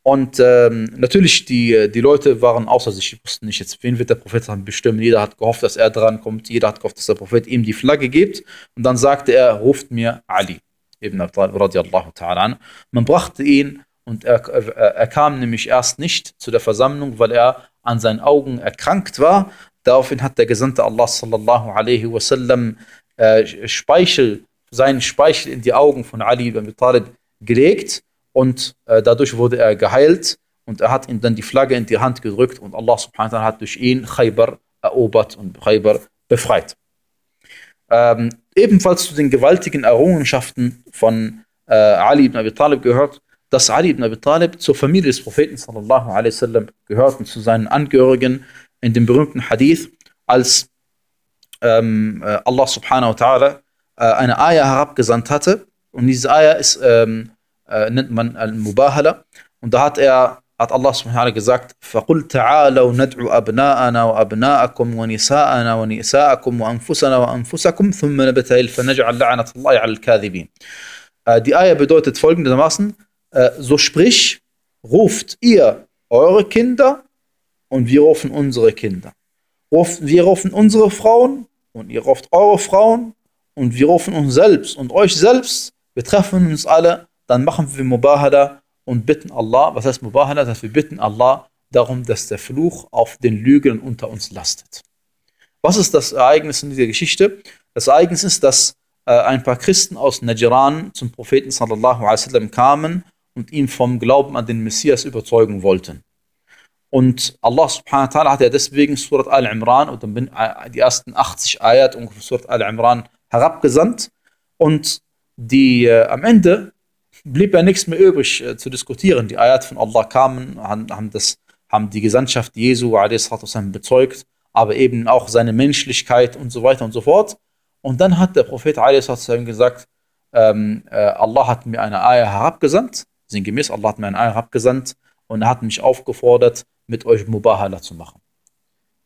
Und ähm, natürlich, die, die Leute waren außer sich, die wussten nicht jetzt, wen wird der Prophet bestimmen. Jeder hat gehofft, dass er dran kommt. Jeder hat gehofft, dass der Prophet ihm die Flagge gibt. Und dann sagte er, ruft mir Ali, ibn radiallahu ta'ala an. Man brachte ihn und er, er kam nämlich erst nicht zu der Versammlung, weil er an seinen Augen erkrankt war. Daraufhin hat der Gesandte Allah sallallahu alaihi wasallam äh, Speichel, seinen Speichel in die Augen von Ali ibn Talib gelegt und äh, dadurch wurde er geheilt und er hat ihm dann die Flagge in die Hand gedrückt und Allah subhanahu wa ta'ala hat durch ihn Khaybar erobert und Khaybar befreit. Ähm, ebenfalls zu den gewaltigen Errungenschaften von äh, Ali ibn Abi Talib gehört, dass Ali ibn Abi Talib zur Familie des Propheten sallallahu alaihi wasallam gehört und zu seinen Angehörigen in dem berühmten Hadith, als ähm, äh, Allah subhanahu wa ta'ala äh, eine Ayah herabgesandt hatte. Und diese Ayah ist ähm, äh, nennt man Al-Mubahala. Und da hat er, hat Allah subhanahu wa ta'ala gesagt, فَقُلْ تَعَالَوْ نَدْعُ أَبْنَاءَنَا وَأَبْنَاءَكُمْ وَنِسَاءَنَا وَنِسَاءَكُمْ وَأَنفُسَنَا وَأَنفُسَكُمْ ثُمَّ نَبْتَهِلْ فَنَجْعَلْ لَعْنَةَ اللَّهِ عَلَى الْكَاذِبِينَ Die Eier bedeutet folgendermaßen, äh, so sprich, ruft ihr eure Kinder und wir rufen unsere Kinder. Wir rufen unsere Frauen und ihr ruft eure Frauen und wir rufen uns selbst und euch selbst. Wir treffen uns alle dann machen wir Mubahada und bitten Allah, was heißt Mubahada? Dass wir bitten Allah darum, dass der Fluch auf den Lügen unter uns lastet. Was ist das Ereignis in dieser Geschichte? Das Ereignis ist, dass äh, ein paar Christen aus Najran zum Propheten sallallahu alaihi wasallam kamen und ihn vom Glauben an den Messias überzeugen wollten. Und Allah subhanahu wa ta'ala hat ja deswegen Surat Al-Imran und dann äh, die ersten 80 Ayat ungefähr Surat Al-Imran herabgesandt. Und die äh, am Ende blieb ja nichts mehr übrig äh, zu diskutieren. Die Ayat von Allah kamen, haben, haben, das, haben die Gesandtschaft Jesu bezeugt, aber eben auch seine Menschlichkeit und so weiter und so fort. Und dann hat der Prophet gesagt, ähm, äh, Allah hat mir eine Ayah herabgesandt, sinngemäß, Allah hat mir eine Ayah herabgesandt und er hat mich aufgefordert, mit euch Mubahala zu machen.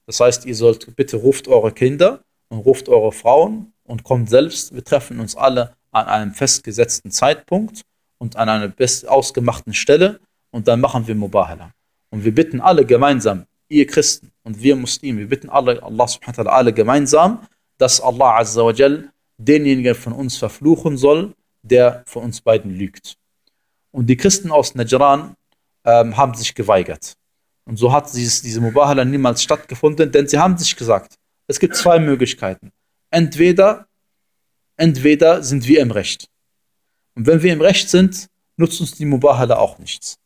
Das heißt, ihr sollt bitte ruft eure Kinder und ruft eure Frauen und kommt selbst. Wir treffen uns alle an einem festgesetzten Zeitpunkt und an einer best ausgemachten Stelle und dann machen wir Mubahala. Und wir bitten alle gemeinsam, ihr Christen und wir Muslime, wir bitten alle, Allah subhanahu wa ta'ala, alle gemeinsam, dass Allah azza wa jal denjenigen von uns verfluchen soll, der von uns beiden lügt. Und die Christen aus Najran ähm, haben sich geweigert. Und so hat dieses, diese Mubahala niemals stattgefunden, denn sie haben sich gesagt, es gibt zwei Möglichkeiten. Entweder, entweder sind wir im Recht und wenn wir im Recht sind, nutzt uns die Mubahala auch nichts.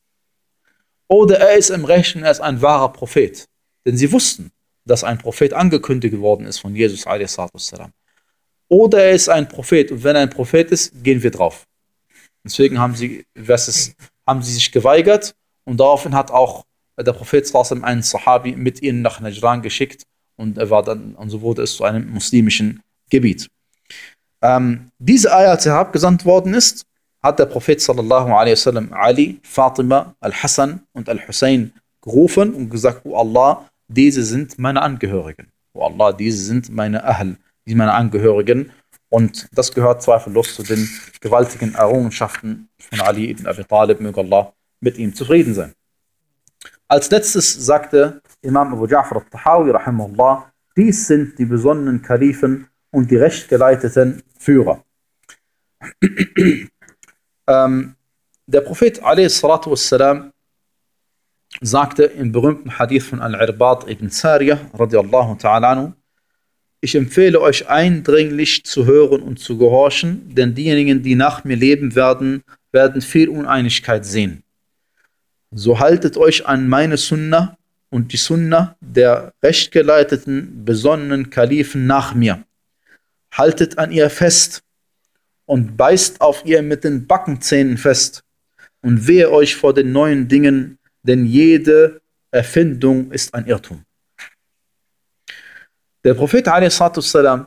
Oder er ist im Recht und er ist ein wahrer Prophet. Denn sie wussten, dass ein Prophet angekündigt worden ist von Jesus a.s. Oder er ist ein Prophet und wenn er ein Prophet ist, gehen wir drauf. Deswegen haben sie, ist, haben sie sich geweigert und daraufhin hat auch der Prophet einen Sahabi mit ihnen nach Najran geschickt und, er war dann, und so wurde es zu einem muslimischen Gebiet. Ähm, diese Ayah, als herabgesandt worden ist, hat der Prophet sallallahu alaihi wasallam Ali, Fatima, Al-Hassan und Al-Hussein gerufen und gesagt, oh Allah, diese sind meine Angehörigen. Oh Allah, diese sind meine Ahl, die meine Angehörigen. Und das gehört zweifellos zu den gewaltigen Errungenschaften von Ali ibn Abi Talib, möge Allah mit ihm zufrieden sein. Als letztes sagte Imam Abu Ja'far al-Tahawi, rahimahullah, dies sind die besonnenen Kalifen und die rechtgeleiteten Führer. ähm, der Prophet والسلام, sagte im berühmten Hadith von Al-Irbad ibn Sariyah radiallahu ta'ala anhu, ich empfehle euch eindringlich zu hören und zu gehorchen, denn diejenigen, die nach mir leben werden, werden viel Uneinigkeit sehen. So haltet euch an meine Sunna und die Sunna der rechtgeleiteten, besonnenen Kalifen nach mir haltet an ihr fest und beißt auf ihr mit den Backenzähnen fest und wehe euch vor den neuen Dingen, denn jede Erfindung ist ein Irrtum. Der Prophet والسلام,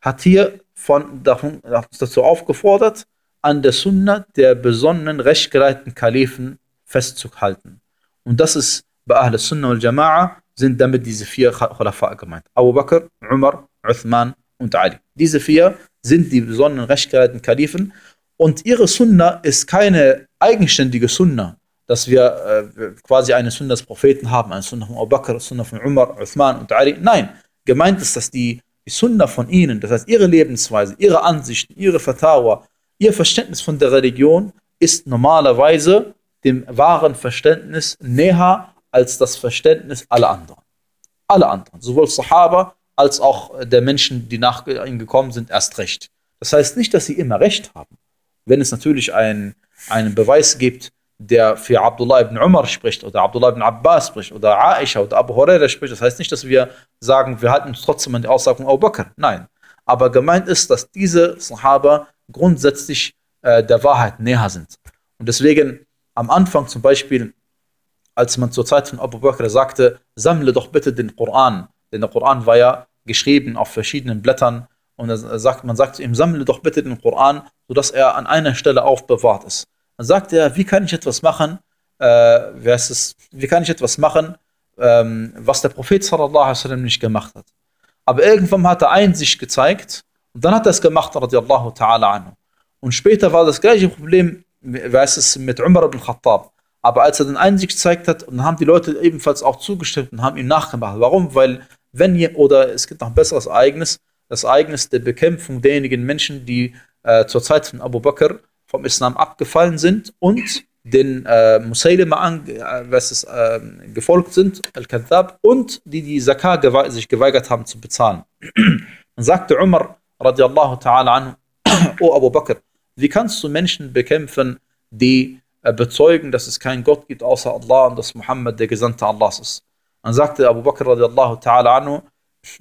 hat hier von, dazu aufgefordert, an der Sunna der besonnenen, rechtgereihten Kalifen festzuhalten. Und das ist bei Ahl Sunna und Jama'a sind damit diese vier Khulafa gemeint. Abu Bakr, Umar, Uthman und Ali. Diese vier sind die besonderen rechtgehaltenen Kalifen und ihre Sunna ist keine eigenständige Sunna, dass wir äh, quasi eine Sunna des Propheten haben, eine Sunna von Abu Bakr, eine Sunna von Umar, Uthman und Ali. Nein, gemeint ist, dass die, die Sunna von ihnen, das heißt ihre Lebensweise, ihre Ansichten, ihre Fatawa, ihr Verständnis von der Religion ist normalerweise dem wahren Verständnis näher als das Verständnis aller anderen. Alle anderen, sowohl Sahaba als auch der Menschen, die nach ihnen gekommen sind, erst recht. Das heißt nicht, dass sie immer recht haben. Wenn es natürlich ein, einen Beweis gibt, der für Abdullah ibn Umar spricht oder Abdullah ibn Abbas spricht oder Aisha oder Abu Huraira spricht. Das heißt nicht, dass wir sagen, wir halten uns trotzdem an die Aussage von Abu Bakr. Nein. Aber gemeint ist, dass diese Sahaba grundsätzlich äh, der Wahrheit näher sind. Und deswegen am Anfang zum Beispiel, als man zur Zeit von Abu Bakr sagte, sammle doch bitte den Koran. Denn der Koran war ja geschrieben auf verschiedenen Blättern. Und sagt, man sagt zu ihm, sammle doch bitte den Koran, sodass er an einer Stelle aufbewahrt ist. Dann sagt er, wie kann ich etwas machen, äh, es, wie kann ich etwas machen, ähm, was der Prophet sallallahu alaihi wasallam nicht gemacht hat. Aber irgendwann hat er Einsicht gezeigt und dann hat er es gemacht, radiallahu ta'ala anhu. Und später war das gleiche Problem, weiß es, mit Umar ibn Khattab. Aber als er dann Einsicht gezeigt hat, dann haben die Leute ebenfalls auch zugestimmt und haben ihm nachgemacht. Warum? Weil, wenn ihr, oder es gibt noch ein besseres Ereignis, das Ereignis der Bekämpfung derjenigen Menschen, die äh, zur Zeit von Abu Bakr vom Islam abgefallen sind und den äh, Musaylima äh, äh, gefolgt sind, Al-Kadhab, und die die Zakah gewe sich geweigert haben zu bezahlen. Dann sagte Umar radiallahu ta'ala anhu, O Abu Bakr, wie kannst du Menschen bekämpfen, die äh, bezeugen, dass es keinen Gott gibt außer Allah und dass Muhammad der Gesandte Allahs ist? Dann sagte Abu Bakr radiallahu ta'ala anhu,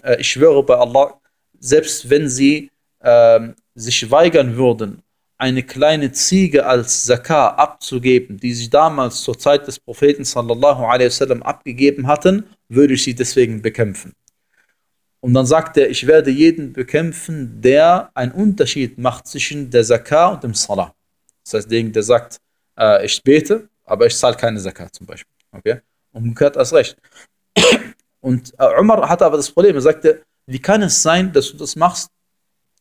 äh, ich schwöre bei Allah, selbst wenn sie ähm, sich weigern würden, eine kleine Ziege als Zakah abzugeben, die sie damals zur Zeit des Propheten sallallahu alaihi wasallam abgegeben hatten, würde ich sie deswegen bekämpfen. Und dann sagt er, ich werde jeden bekämpfen, der einen Unterschied macht zwischen der Zakah und dem Salah. Das heißt, derjenige, der sagt, äh, ich bete, aber ich zahle keine Zakah zum Beispiel. Okay? Umgekehrt als recht. Und äh, Umar hatte aber das Problem, er sagte, wie kann es sein, dass du das machst,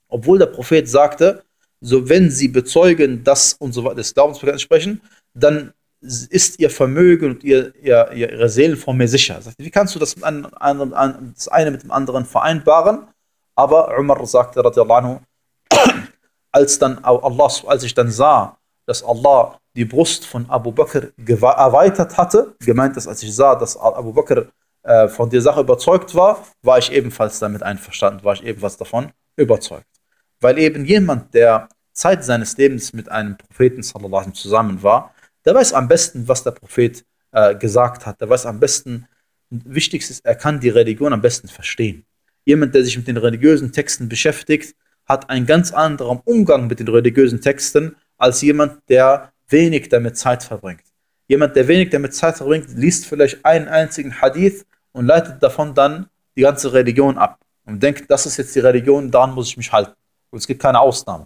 obwohl der Prophet sagte, so wenn sie bezeugen, dass und so weiter, das Glaubensbekenntnis sprechen, dann ist ihr Vermögen und ihr, ihr, ihre Seelenform mehr sicher. Wie kannst du das, mit einem, einem, das eine mit dem anderen vereinbaren? Aber Umar sagte, anhu, als, dann Allah, als ich dann sah, dass Allah die Brust von Abu Bakr erweitert hatte, gemeint ist, als ich sah, dass Abu Bakr äh, von der Sache überzeugt war, war ich ebenfalls damit einverstanden, war ich ebenfalls davon überzeugt. Weil eben jemand, der Zeit seines Lebens mit einem Propheten sallallahu zusammen war, der weiß am besten, was der Prophet äh, gesagt hat. Der weiß am besten, wichtigst ist, er kann die Religion am besten verstehen. Jemand, der sich mit den religiösen Texten beschäftigt, hat einen ganz anderen Umgang mit den religiösen Texten als jemand, der wenig damit Zeit verbringt. Jemand, der wenig damit Zeit verbringt, liest vielleicht einen einzigen Hadith und leitet davon dann die ganze Religion ab und denkt, das ist jetzt die Religion, daran muss ich mich halten. Und es gibt keine Ausnahme.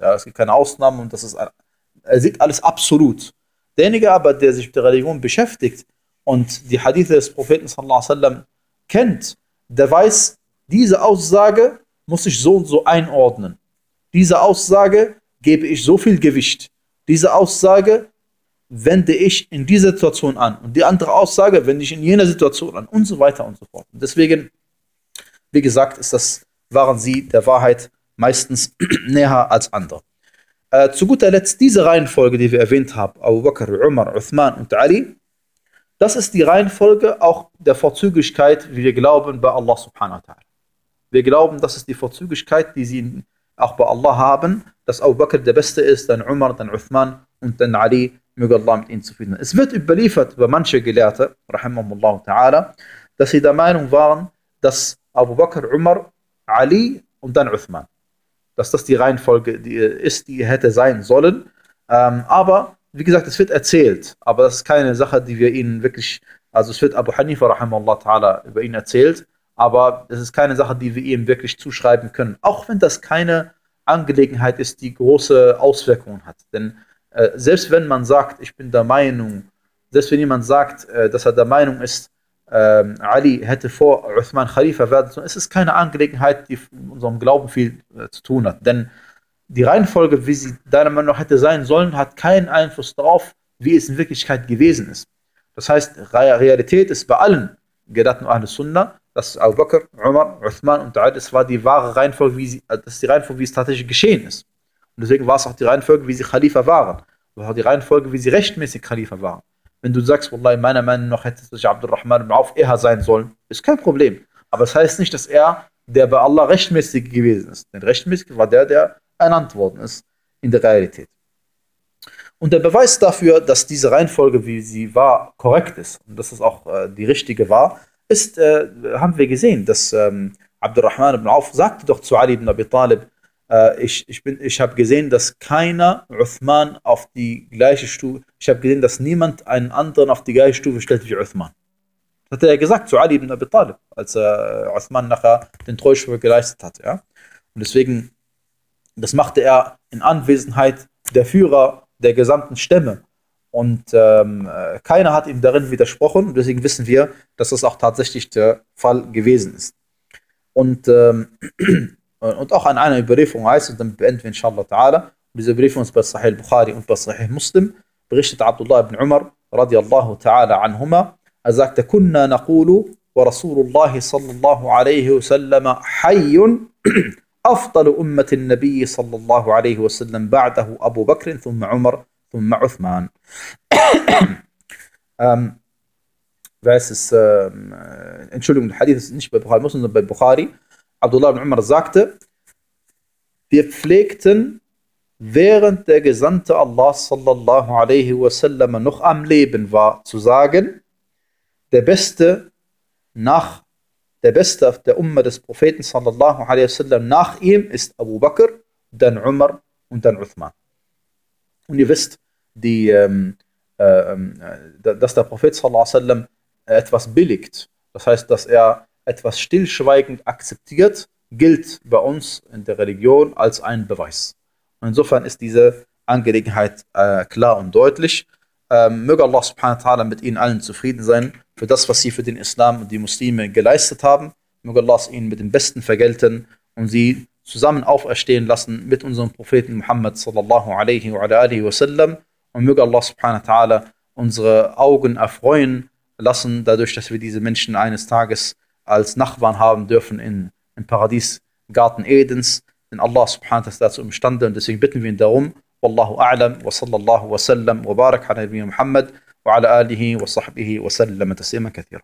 Ja, es gibt keine Ausnahmen und das ist, er sieht alles absolut. Derjenige aber, der sich mit der Religion beschäftigt und die Hadithe des Propheten wasallam kennt, der weiß, diese Aussage muss ich so und so einordnen. Diese Aussage gebe ich so viel Gewicht. Diese Aussage wende ich in dieser Situation an und die andere Aussage wende ich in jener Situation an und so weiter und so fort. Und deswegen, wie gesagt, ist das, waren sie der Wahrheit meistens näher als andere. Äh, zu guter Letzt diese Reihenfolge, die wir erwähnt haben, Abu Bakr, Umar, Uthman und Ali, das ist die Reihenfolge auch der Vorzüglichkeit, wie wir glauben, bei Allah subhanahu wa ta'ala. Wir glauben, das ist die Vorzüglichkeit, die sie auch bei Allah haben, dass Abu Bakr der Beste ist, dann Umar, dann Uthman und dann Ali, möge Allah mit ihnen zufrieden sein. Es wird überliefert über manche Gelehrte, rahimahumullah ta'ala, dass sie der Meinung waren, dass Abu Bakr, Umar, Ali und dann Uthman dass das die Reihenfolge die ist, die hätte sein sollen. Ähm, aber wie gesagt, es wird erzählt, aber das ist keine Sache, die wir ihnen wirklich, also es wird Abu Hanifa rahimahullah ta'ala über ihn erzählt, aber es ist keine Sache, die wir ihm wirklich zuschreiben können. Auch wenn das keine Angelegenheit ist, die große Auswirkungen hat. Denn äh, selbst wenn man sagt, ich bin der Meinung, selbst wenn jemand sagt, äh, dass er der Meinung ist, ähm, Ali hätte vor Uthman Khalifa werden sollen, ist es keine Angelegenheit, die mit unserem Glauben viel äh, zu tun hat. Denn die Reihenfolge, wie sie deiner Meinung nach hätte sein sollen, hat keinen Einfluss darauf, wie es in Wirklichkeit gewesen ist. Das heißt, Realität ist bei allen Gedachten Ahl Sunnah, dass Abu Bakr, Umar, Uthman und Ali, das war die wahre Reihenfolge, wie sie, das ist die Reihenfolge, wie es tatsächlich geschehen ist. Und deswegen war es auch die Reihenfolge, wie sie Khalifa waren. Das war die Reihenfolge, wie sie rechtmäßig Khalifa waren. Wenn du sagst, Wallah, meiner Meinung nach hätte sich Abdurrahman ibn Auf eher sein sollen, ist kein Problem. Aber es das heißt nicht, dass er der bei Allah rechtmäßig gewesen ist. Denn rechtmäßig war der, der ernannt worden ist in der Realität. Und der Beweis dafür, dass diese Reihenfolge, wie sie war, korrekt ist und dass es auch äh, die richtige war, ist, äh, haben wir gesehen, dass ähm, Abdurrahman ibn Auf sagte doch zu Ali ibn Abi Talib, äh, ich, ich, ich habe gesehen, dass keiner Uthman auf die gleiche Stufe, ich habe gesehen, dass niemand einen anderen auf die gleiche Stufe stellt wie Uthman. Das hat er gesagt zu Ali ibn Abi Talib, als er Uthman nachher den Treuschwur geleistet hat. Ja? Und deswegen, das machte er in Anwesenheit der Führer der gesamten Stämme. Und ähm, keiner hat ihm darin widersprochen. Deswegen wissen wir, dass das auch tatsächlich der Fall gewesen ist. Und ähm, und auch an einer Überlieferung heißt, und dann beenden wir inshallah ta'ala, diese Überlieferung ist bei Sahih Bukhari und bei Sahih Muslim, berichtet Abdullah ibn Umar, radiallahu ta'ala anhuma, er sagte, kunna naqulu, ورسول الله صلى الله عليه وسلم حي أفضل أمة النبي صلى الله عليه وسلم بعده أبو بكر ثم عمر ثم عثمان ähm, es ist, ähm, Entschuldigung, der Hadith ist nicht bei Bukhari sondern bei Bukhari. Abdullah ibn Umar sagte, wir pflegten, während der Gesandte Allah sallallahu alaihi wasallam noch am Leben war, zu sagen, der Beste nach der Beste der Umma des Propheten sallallahu alaihi wasallam nach ihm ist Abu Bakr, dann Umar und dann Uthman. Und ihr wisst, die, ähm, äh, dass der Prophet sallallahu alaihi wasallam etwas billigt. Das heißt, dass er etwas stillschweigend akzeptiert, gilt bei uns in der Religion als ein Beweis. Insofern ist diese Angelegenheit äh, klar und deutlich. Ähm, möge Allah subhanahu wa ta'ala mit ihnen allen zufrieden sein für das, was sie für den Islam und die Muslime geleistet haben. Möge Allah ihnen mit dem Besten vergelten und sie zusammen auferstehen lassen mit unserem Propheten Muhammad sallallahu alaihi wa alihi wa sallam. Und möge Allah subhanahu wa ta'ala unsere Augen erfreuen lassen, dadurch, dass wir diese Menschen eines Tages als Nachbarn haben dürfen in, im Paradies, Garten Edens. Denn Allah subhanahu wa ta'ala ist dazu imstande und deswegen bitten wir ihn darum. Wallahu a'lam wa sallallahu wa sallam wa barak ala Muhammad wa ala alihi wa sahbihi wa sallam taslima kathira.